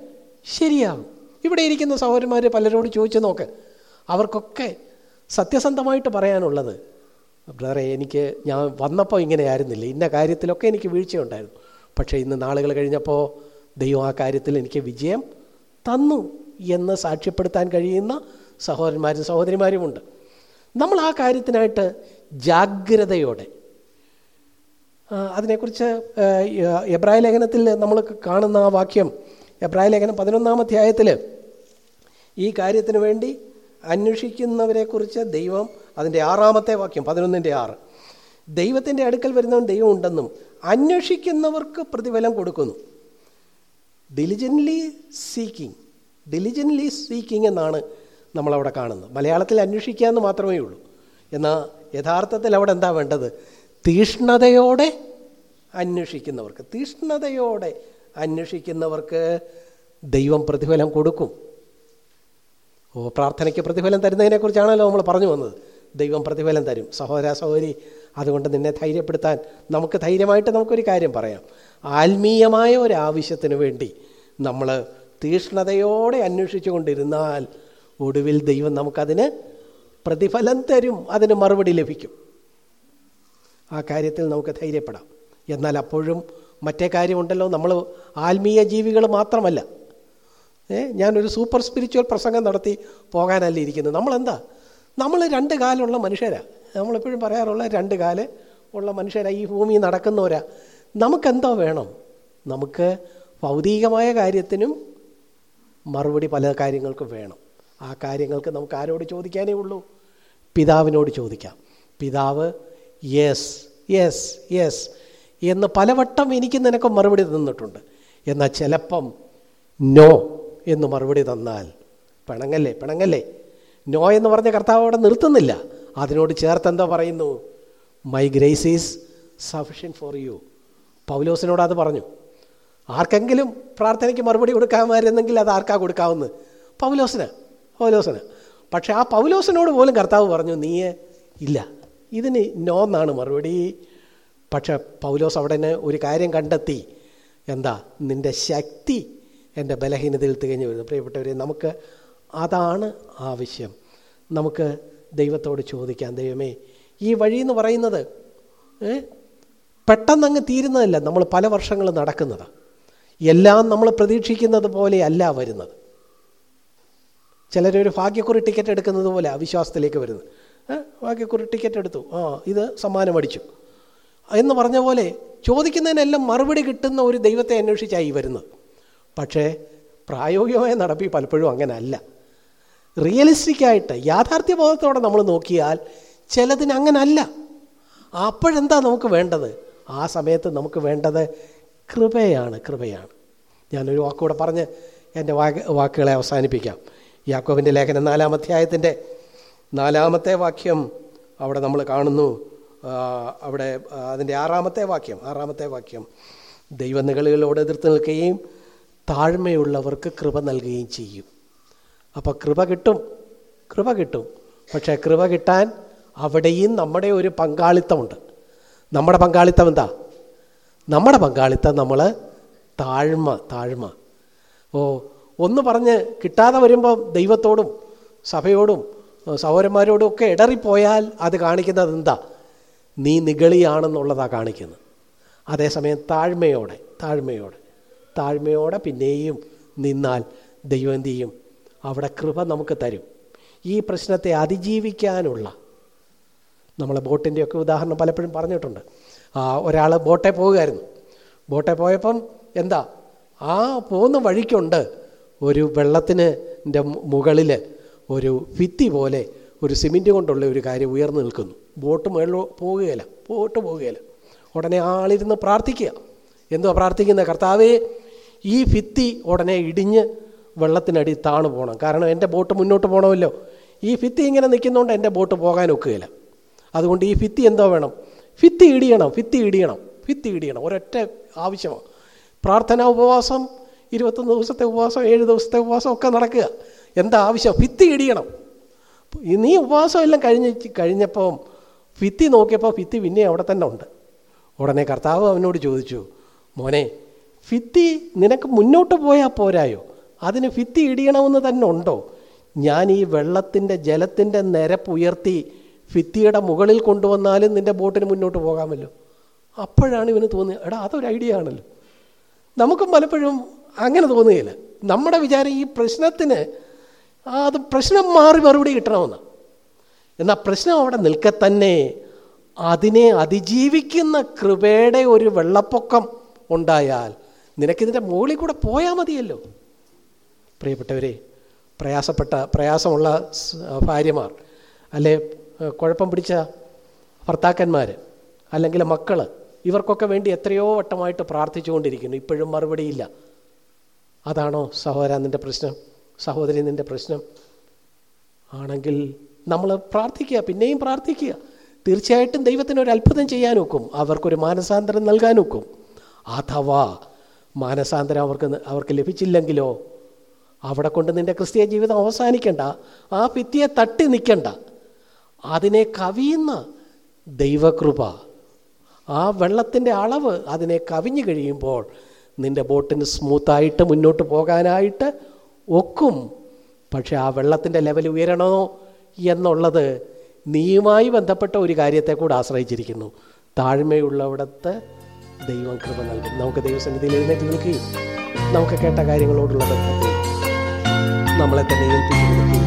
ശരിയാകും. ഇവിടെ ഇരിക്കുന്ന സഹോദരന്മാർ പലരോട് ചോദിച്ചു നോക്ക്. അവർക്കൊക്കെ സത്യസന്ധമായിട്ട് പറയാനുള്ളത് ബ്രദറെ എനിക്ക് ഞാൻ വന്നപ്പോൾ ഇങ്ങനെ ആയിരുന്നില്ല ഇന്ന കാര്യത്തിലൊക്കെ എനിക്ക് വീഴ്ചയുണ്ടായിരുന്നു. പക്ഷേ ഇന്ന് നാളുകൾ കഴിഞ്ഞപ്പോൾ ദൈവം ആ കാര്യത്തിൽ എനിക്ക് വിജയം തന്നു എന്ന് സാക്ഷ്യപ്പെടുത്താൻ കഴിയുന്ന സഹോദരന്മാരും സഹോദരിമാരുമുണ്ട്. നമ്മൾ ആ കാര്യത്തിനായിട്ട് ജാഗ്രതയോടെ അതിനെക്കുറിച്ച് എബ്രായ ലേഖനത്തിൽ നമ്മൾ കാണുന്ന ആ വാക്യം എബ്രായ ലേഖനം പതിനൊന്നാം അധ്യായത്തിൽ ഈ കാര്യത്തിന് വേണ്ടി അന്വേഷിക്കുന്നവരെക്കുറിച്ച് ദൈവം അതിന്റെ ആറാമത്തെ വാക്യം പതിനൊന്നിന്റെ ആറ് ദൈവത്തിന്റെ അടുക്കൽ വരുന്നവൻ ദൈവം ഉണ്ടെന്നും അന്വേഷിക്കുന്നവർക്ക് പ്രതിഫലം കൊടുക്കുന്നു. ഡിലിജന്റ്ലി സീക്കിംഗ് ഡിലിജന്റ്ലി സീക്കിംഗ് എന്നാണ് നമ്മളവിടെ കാണുന്നത് മലയാളത്തിൽ അന്വേഷിക്കുക എന്ന് മാത്രമേ ഉള്ളൂ. എന്നാൽ യഥാർത്ഥത്തിൽ അവിടെ എന്താ വേണ്ടത്? തീഷ്ണതയോടെ അന്വേഷിക്കുന്നവർക്ക് തീഷ്ണതയോടെ അന്വേഷിക്കുന്നവർക്ക് ദൈവം പ്രതിഫലം കൊടുക്കും. ഓ പ്രാർത്ഥനയ്ക്ക് പ്രതിഫലം തരുന്നതിനെക്കുറിച്ചാണല്ലോ നമ്മൾ പറഞ്ഞു വന്നത്. ദൈവം പ്രതിഫലം തരും. സഹോദര സഹോദരി അതുകൊണ്ട് നിന്നെ ധൈര്യപ്പെടുത്താൻ നമുക്ക് ധൈര്യമായിട്ട് നമുക്കൊരു കാര്യം പറയാം. ആത്മീയമായ ഒരു ആവശ്യത്തിന് വേണ്ടി നമ്മൾ തീഷ്ണതയോടെ അന്വേഷിച്ചു കൊണ്ടിരുന്നാൽ ഒടുവിൽ ദൈവം നമുക്കതിന് പ്രതിഫലം തരും അതിന് മറുപടി ലഭിക്കും. ആ കാര്യത്തിൽ നമുക്ക് ധൈര്യപ്പെടാം. എന്നാൽ അപ്പോഴും മറ്റേ കാര്യമുണ്ടല്ലോ നമ്മൾ ആത്മീയ ജീവികൾ മാത്രമല്ല. ഏ ഞാനൊരു സൂപ്പർ സ്പിരിച്വൽ പ്രസംഗം നടത്തി പോകാനല്ല ഇരിക്കുന്നത്. നമ്മളെന്താ? നമ്മൾ രണ്ട് കാലുള്ള മനുഷ്യരാണ് നമ്മളെപ്പോഴും പറയാറുള്ള രണ്ട് കാൽ ഉള്ള മനുഷ്യരാണ് ഈ ഭൂമി നടക്കുന്നവരാ. നമുക്കെന്തോ വേണം? നമുക്ക് ഭൗതികമായ കാര്യത്തിനും മറുപടി പല കാര്യങ്ങൾക്കും വേണം. ആ കാര്യങ്ങൾക്ക് നമുക്ക് ആരോട് ചോദിക്കാനേ ഉള്ളൂ? പിതാവിനോട് ചോദിക്കാം. പിതാവ് യെസ് യെസ് യെസ്. എന്ന് പലവട്ടം എനിക്ക് നിനക്ക് മറുപടി തന്നിട്ടുണ്ട്. എന്നാൽ ചിലപ്പം നോ എന്ന് മറുപടി തന്നാൽ പിണങ്ങല്ലേ പിണങ്ങല്ലേ? നോ എന്ന് പറഞ്ഞ കർത്താവ് അവിടെ നിർത്തുന്നില്ല. അതിനോട് ചേർത്ത് എന്താ പറയുന്നു? My grace is sufficient for you പൗലോസിനോട് അത് പറഞ്ഞു. ആർക്കെങ്കിലും പ്രാർത്ഥനയ്ക്ക് മറുപടി കൊടുക്കാമായിരുന്നെങ്കിൽ അത് ആർക്കാ കൊടുക്കാവുന്നത്? പൗലോസിന്. പൗലോസിന്. പക്ഷേ ആ പൗലോസിനോട് പോലും കർത്താവ് പറഞ്ഞു നീയെ ഇല്ല. ഇതിന് നോ എന്നാണ് മറുപടി. പക്ഷെ പൗലോസ് അവിടെ ഒരു കാര്യം കണ്ടെത്തി. എന്താ? നിന്റെ ശക്തി എന്റെ ബലഹീനതയിൽ തികഞ്ഞു വരുന്നു. പ്രിയപ്പെട്ടവരെ നമുക്ക് അതാണ് ആവശ്യം. നമുക്ക് ദൈവത്തോട് ചോദിക്കാം ദൈവമേ ഈ വഴി എന്ന് പറയുന്നത് പെട്ടെന്ന് അങ്ങ് തീരുന്നതല്ല നമ്മൾ പല വർഷങ്ങൾ നടക്കുന്നത്. എല്ലാം നമ്മൾ പ്രതീക്ഷിക്കുന്നത് പോലെയല്ല വരുന്നത്. ചിലരൊരു ഭാഗ്യക്കുറി ടിക്കറ്റ് എടുക്കുന്നത് പോലെ അവിശ്വാസത്തിലേക്ക് വരുന്നത്. ഭാഗ്യക്കുറി ടിക്കറ്റ് എടുത്തു. ആ ഇത് സമ്മാനം അടിച്ചു. എന്ന് പറഞ്ഞ പോലെ ചോദിക്കുന്നതിനെല്ലാം മറുപടി കിട്ടുന്ന ഒരു ദൈവത്തെ അന്വേഷിച്ചായി വരുന്നത്. പക്ഷേ പ്രായോഗികമായ നടപ്പി പലപ്പോഴും അങ്ങനെ അല്ല റിയലിസ്റ്റിക്കായിട്ട് യാഥാർത്ഥ്യബോധത്തോടെ നമ്മൾ നോക്കിയാൽ ചിലതിന് അങ്ങനല്ല. അപ്പോഴെന്താ നമുക്ക് വേണ്ടത്? ആ സമയത്ത് നമുക്ക് വേണ്ടത് കൃപയാണ് കൃപയാണ്. ഞാനൊരു വാക്കുകൂടെ പറഞ്ഞ് എന്റെ വാക്ക് വാക്കുകളെ അവസാനിപ്പിക്കാം. യാക്കോബിന്റെ ലേഖനം നാലാം അധ്യായത്തിന്റെ നാലാമത്തെ വാക്യം അവിടെ നമ്മൾ കാണുന്നു. അവിടെ അതിന്റെ ആറാമത്തെ വാക്യം ആറാമത്തെ വാക്യം. ദൈവനികളികളോട് എതിർത്ത് നിൽക്കുകയും താഴ്മയുള്ളവർക്ക് കൃപ നൽകുകയും ചെയ്യും. അപ്പോൾ കൃപ കിട്ടും കൃപ കിട്ടും. പക്ഷേ കൃപ കിട്ടാൻ അവിടെയും നമ്മുടെ ഒരു പങ്കാളിത്തമുണ്ട്. നമ്മുടെ പങ്കാളിത്തം എന്താ? നമ്മുടെ പങ്കാളിത്തം നമ്മൾ താഴ്മ താഴ്മ. ഓ ഒന്ന് പറഞ്ഞ് കിട്ടാതെ വരുമ്പോൾ ദൈവത്തോടും സഭയോടും സഹോദരന്മാരോടും ഒക്കെ ഇടറിപ്പോയാൽ അത് കാണിക്കുന്നത് എന്താ? നീ നിഗളിയാണെന്നുള്ളതാണ് കാണിക്കുന്നത്. അതേസമയം താഴ്മയോടെ താഴ്മയോടെ താഴ്മയോടെ പിന്നെയും നിന്നാൽ ദൈവം അവിടെ കൃപ നമുക്ക് തരും. ഈ പ്രശ്നത്തെ അതിജീവിക്കാനുള്ള നമ്മളെ ബോട്ടിന്റെയൊക്കെ ഉദാഹരണം പലപ്പോഴും പറഞ്ഞിട്ടുണ്ട്. ഒരാൾ ബോട്ടെ പോവുകയായിരുന്നു ബോട്ടെ പോയപ്പം എന്താ? ആ പോകുന്ന വഴിക്കുണ്ട്. ഒരു വെള്ളത്തിന്റെ മുകളിൽ ഒരു ഭിത്തി പോലെ ഒരു സിമെന്റ് കൊണ്ടുള്ള ഒരു കാര്യം ഉയർന്നു നിൽക്കുന്നു. ബോട്ട് മുകളിൽ പോവുകയില്ല. ബോട്ട് പോവുകയില്ല. ഉടനെ ആളിരുന്ന് പ്രാർത്ഥിക്കുക. എന്തുവാ പ്രാർത്ഥിക്കുന്നത്? കർത്താവേ ഈ ഭിത്തി ഉടനെ ഇടിഞ്ഞ് വെള്ളത്തിനടി താണു പോകണം കാരണം എന്റെ ബോട്ട് മുന്നോട്ട് പോകണമല്ലോ ഈ ഭിത്തി ഇങ്ങനെ നിൽക്കുന്നതുകൊണ്ട് എന്റെ ബോട്ട് പോകാൻ ഒക്കുകയില്ല. അതുകൊണ്ട് ഈ ഭിത്തി എന്തോ വേണം? ഭിത്തി ഇടിയണം. ഭിത്തി ഇടിയണം. ഭിത്തി ഇടിയണം. ഒരൊറ്റ ആവശ്യമാണ്. പ്രാർത്ഥനാ ഉപവാസം ഇരുപത്തൊന്ന് ദിവസത്തെ ഉപവാസം ഏഴ് ദിവസത്തെ ഉപവാസം ഒക്കെ നടക്കുക. എന്താ ആവശ്യം? ഭിത്തി ഇടിയണം. നീ ഉപവാസം എല്ലാം കഴിഞ്ഞ് കഴിഞ്ഞപ്പം ഭിത്തി നോക്കിയപ്പോൾ ഭിത്തി പിന്നെ അവിടെ തന്നെ ഉണ്ട്. ഉടനെ കർത്താവ് അവനോട് ചോദിച്ചു മോനെ ഭിത്തി നിനക്ക് മുന്നോട്ട് പോയാൽ പോരായോ? അതിന് ഭിത്തി ഇടിയണമെന്ന് തന്നെ ഉണ്ടോ? ഞാൻ ഈ വെള്ളത്തിന്റെ ജലത്തിന്റെ നിരപ്പുയർത്തി ഭിത്തിയുടെ മുകളിൽ കൊണ്ടുവന്നാലും നിന്റെ ബോട്ടിന് മുന്നോട്ട് പോകാമല്ലോ. അപ്പോഴാണ് ഇവന് തോന്നിയത് എടാ അതൊരു ഐഡിയ ആണല്ലോ. നമുക്കും പലപ്പോഴും അങ്ങനെ തോന്നുകയില്ല. നമ്മുടെ വിചാരം ഈ പ്രശ്നത്തിന് അത് പ്രശ്നം മാറി മറുപടി കിട്ടണമെന്ന്. എന്നാൽ പ്രശ്നം അവിടെ നിൽക്കെ തന്നെ അതിനെ അതിജീവിക്കുന്ന കൃപയുടെ ഒരു വെള്ളപ്പൊക്കം ഉണ്ടായാൽ നിനക്കിതിന്റെ മുകളിൽ കൂടെ പോയാൽ മതിയല്ലോ. പ്രിയപ്പെട്ടവരെ പ്രയാസപ്പെട്ട പ്രയാസമുള്ള ഭാര്യമാർ അല്ലെ കുഴപ്പം പിടിച്ച ഭർത്താക്കന്മാർ അല്ലെങ്കിൽ മക്കൾ ഇവർക്കൊക്കെ വേണ്ടി എത്രയോ വട്ടമായിട്ട് പ്രാർത്ഥിച്ചുകൊണ്ടിരിക്കുന്നു. ഇപ്പോഴും മറുപടിയില്ല. അതാണോ സഹോദര നിന്റെ പ്രശ്നം? സഹോദരി നിന്റെ പ്രശ്നം? ആണെങ്കിൽ നമ്മൾ പ്രാർത്ഥിക്കുക പിന്നെയും പ്രാർത്ഥിക്കുക. തീർച്ചയായിട്ടും ദൈവത്തിന് ഒരു അത്ഭുതം ചെയ്യാൻ ഒക്കും. അവർക്കൊരു മാനസാന്തരം നൽകാൻ ഒക്കും. അഥവാ മാനസാന്തരം അവർക്ക് അവർക്ക് ലഭിച്ചില്ലെങ്കിലോ അവിടെ കൊണ്ട് നിന്റെ ക്രിസ്തീയ ജീവിതം അവസാനിക്കണ്ട. ആ ഭിത്തിയെ തട്ടി നിൽക്കണ്ട. അതിനെ കവിയുന്ന ദൈവകൃപ ആ വെള്ളത്തിന്റെ അളവ് അതിനെ കവിഞ്ഞു കഴിയുമ്പോൾ നിന്റെ ബോട്ടിന് സ്മൂത്തായിട്ട് മുന്നോട്ട് പോകാനായിട്ട് ഒക്കും. പക്ഷെ ആ വെള്ളത്തിന്റെ ലെവൽ ഉയരണോ എന്നുള്ളത് നീയുമായി ബന്ധപ്പെട്ട ഒരു കാര്യത്തെ കൂടെ ആശ്രയിച്ചിരിക്കുന്നു. താഴ്മയുള്ളവിടത്ത് ദൈവം കൃപ നൽകും. നമുക്ക് ദൈവസന്നിധിയിൽ എഴുന്നേറ്റ് നിൽക്കുകയും നമുക്ക് കേട്ട കാര്യങ്ങളോടുള്ള ബന്ധത്തിൽ നമ്മളെ തന്നെ ഏൽപ്പിച്ചു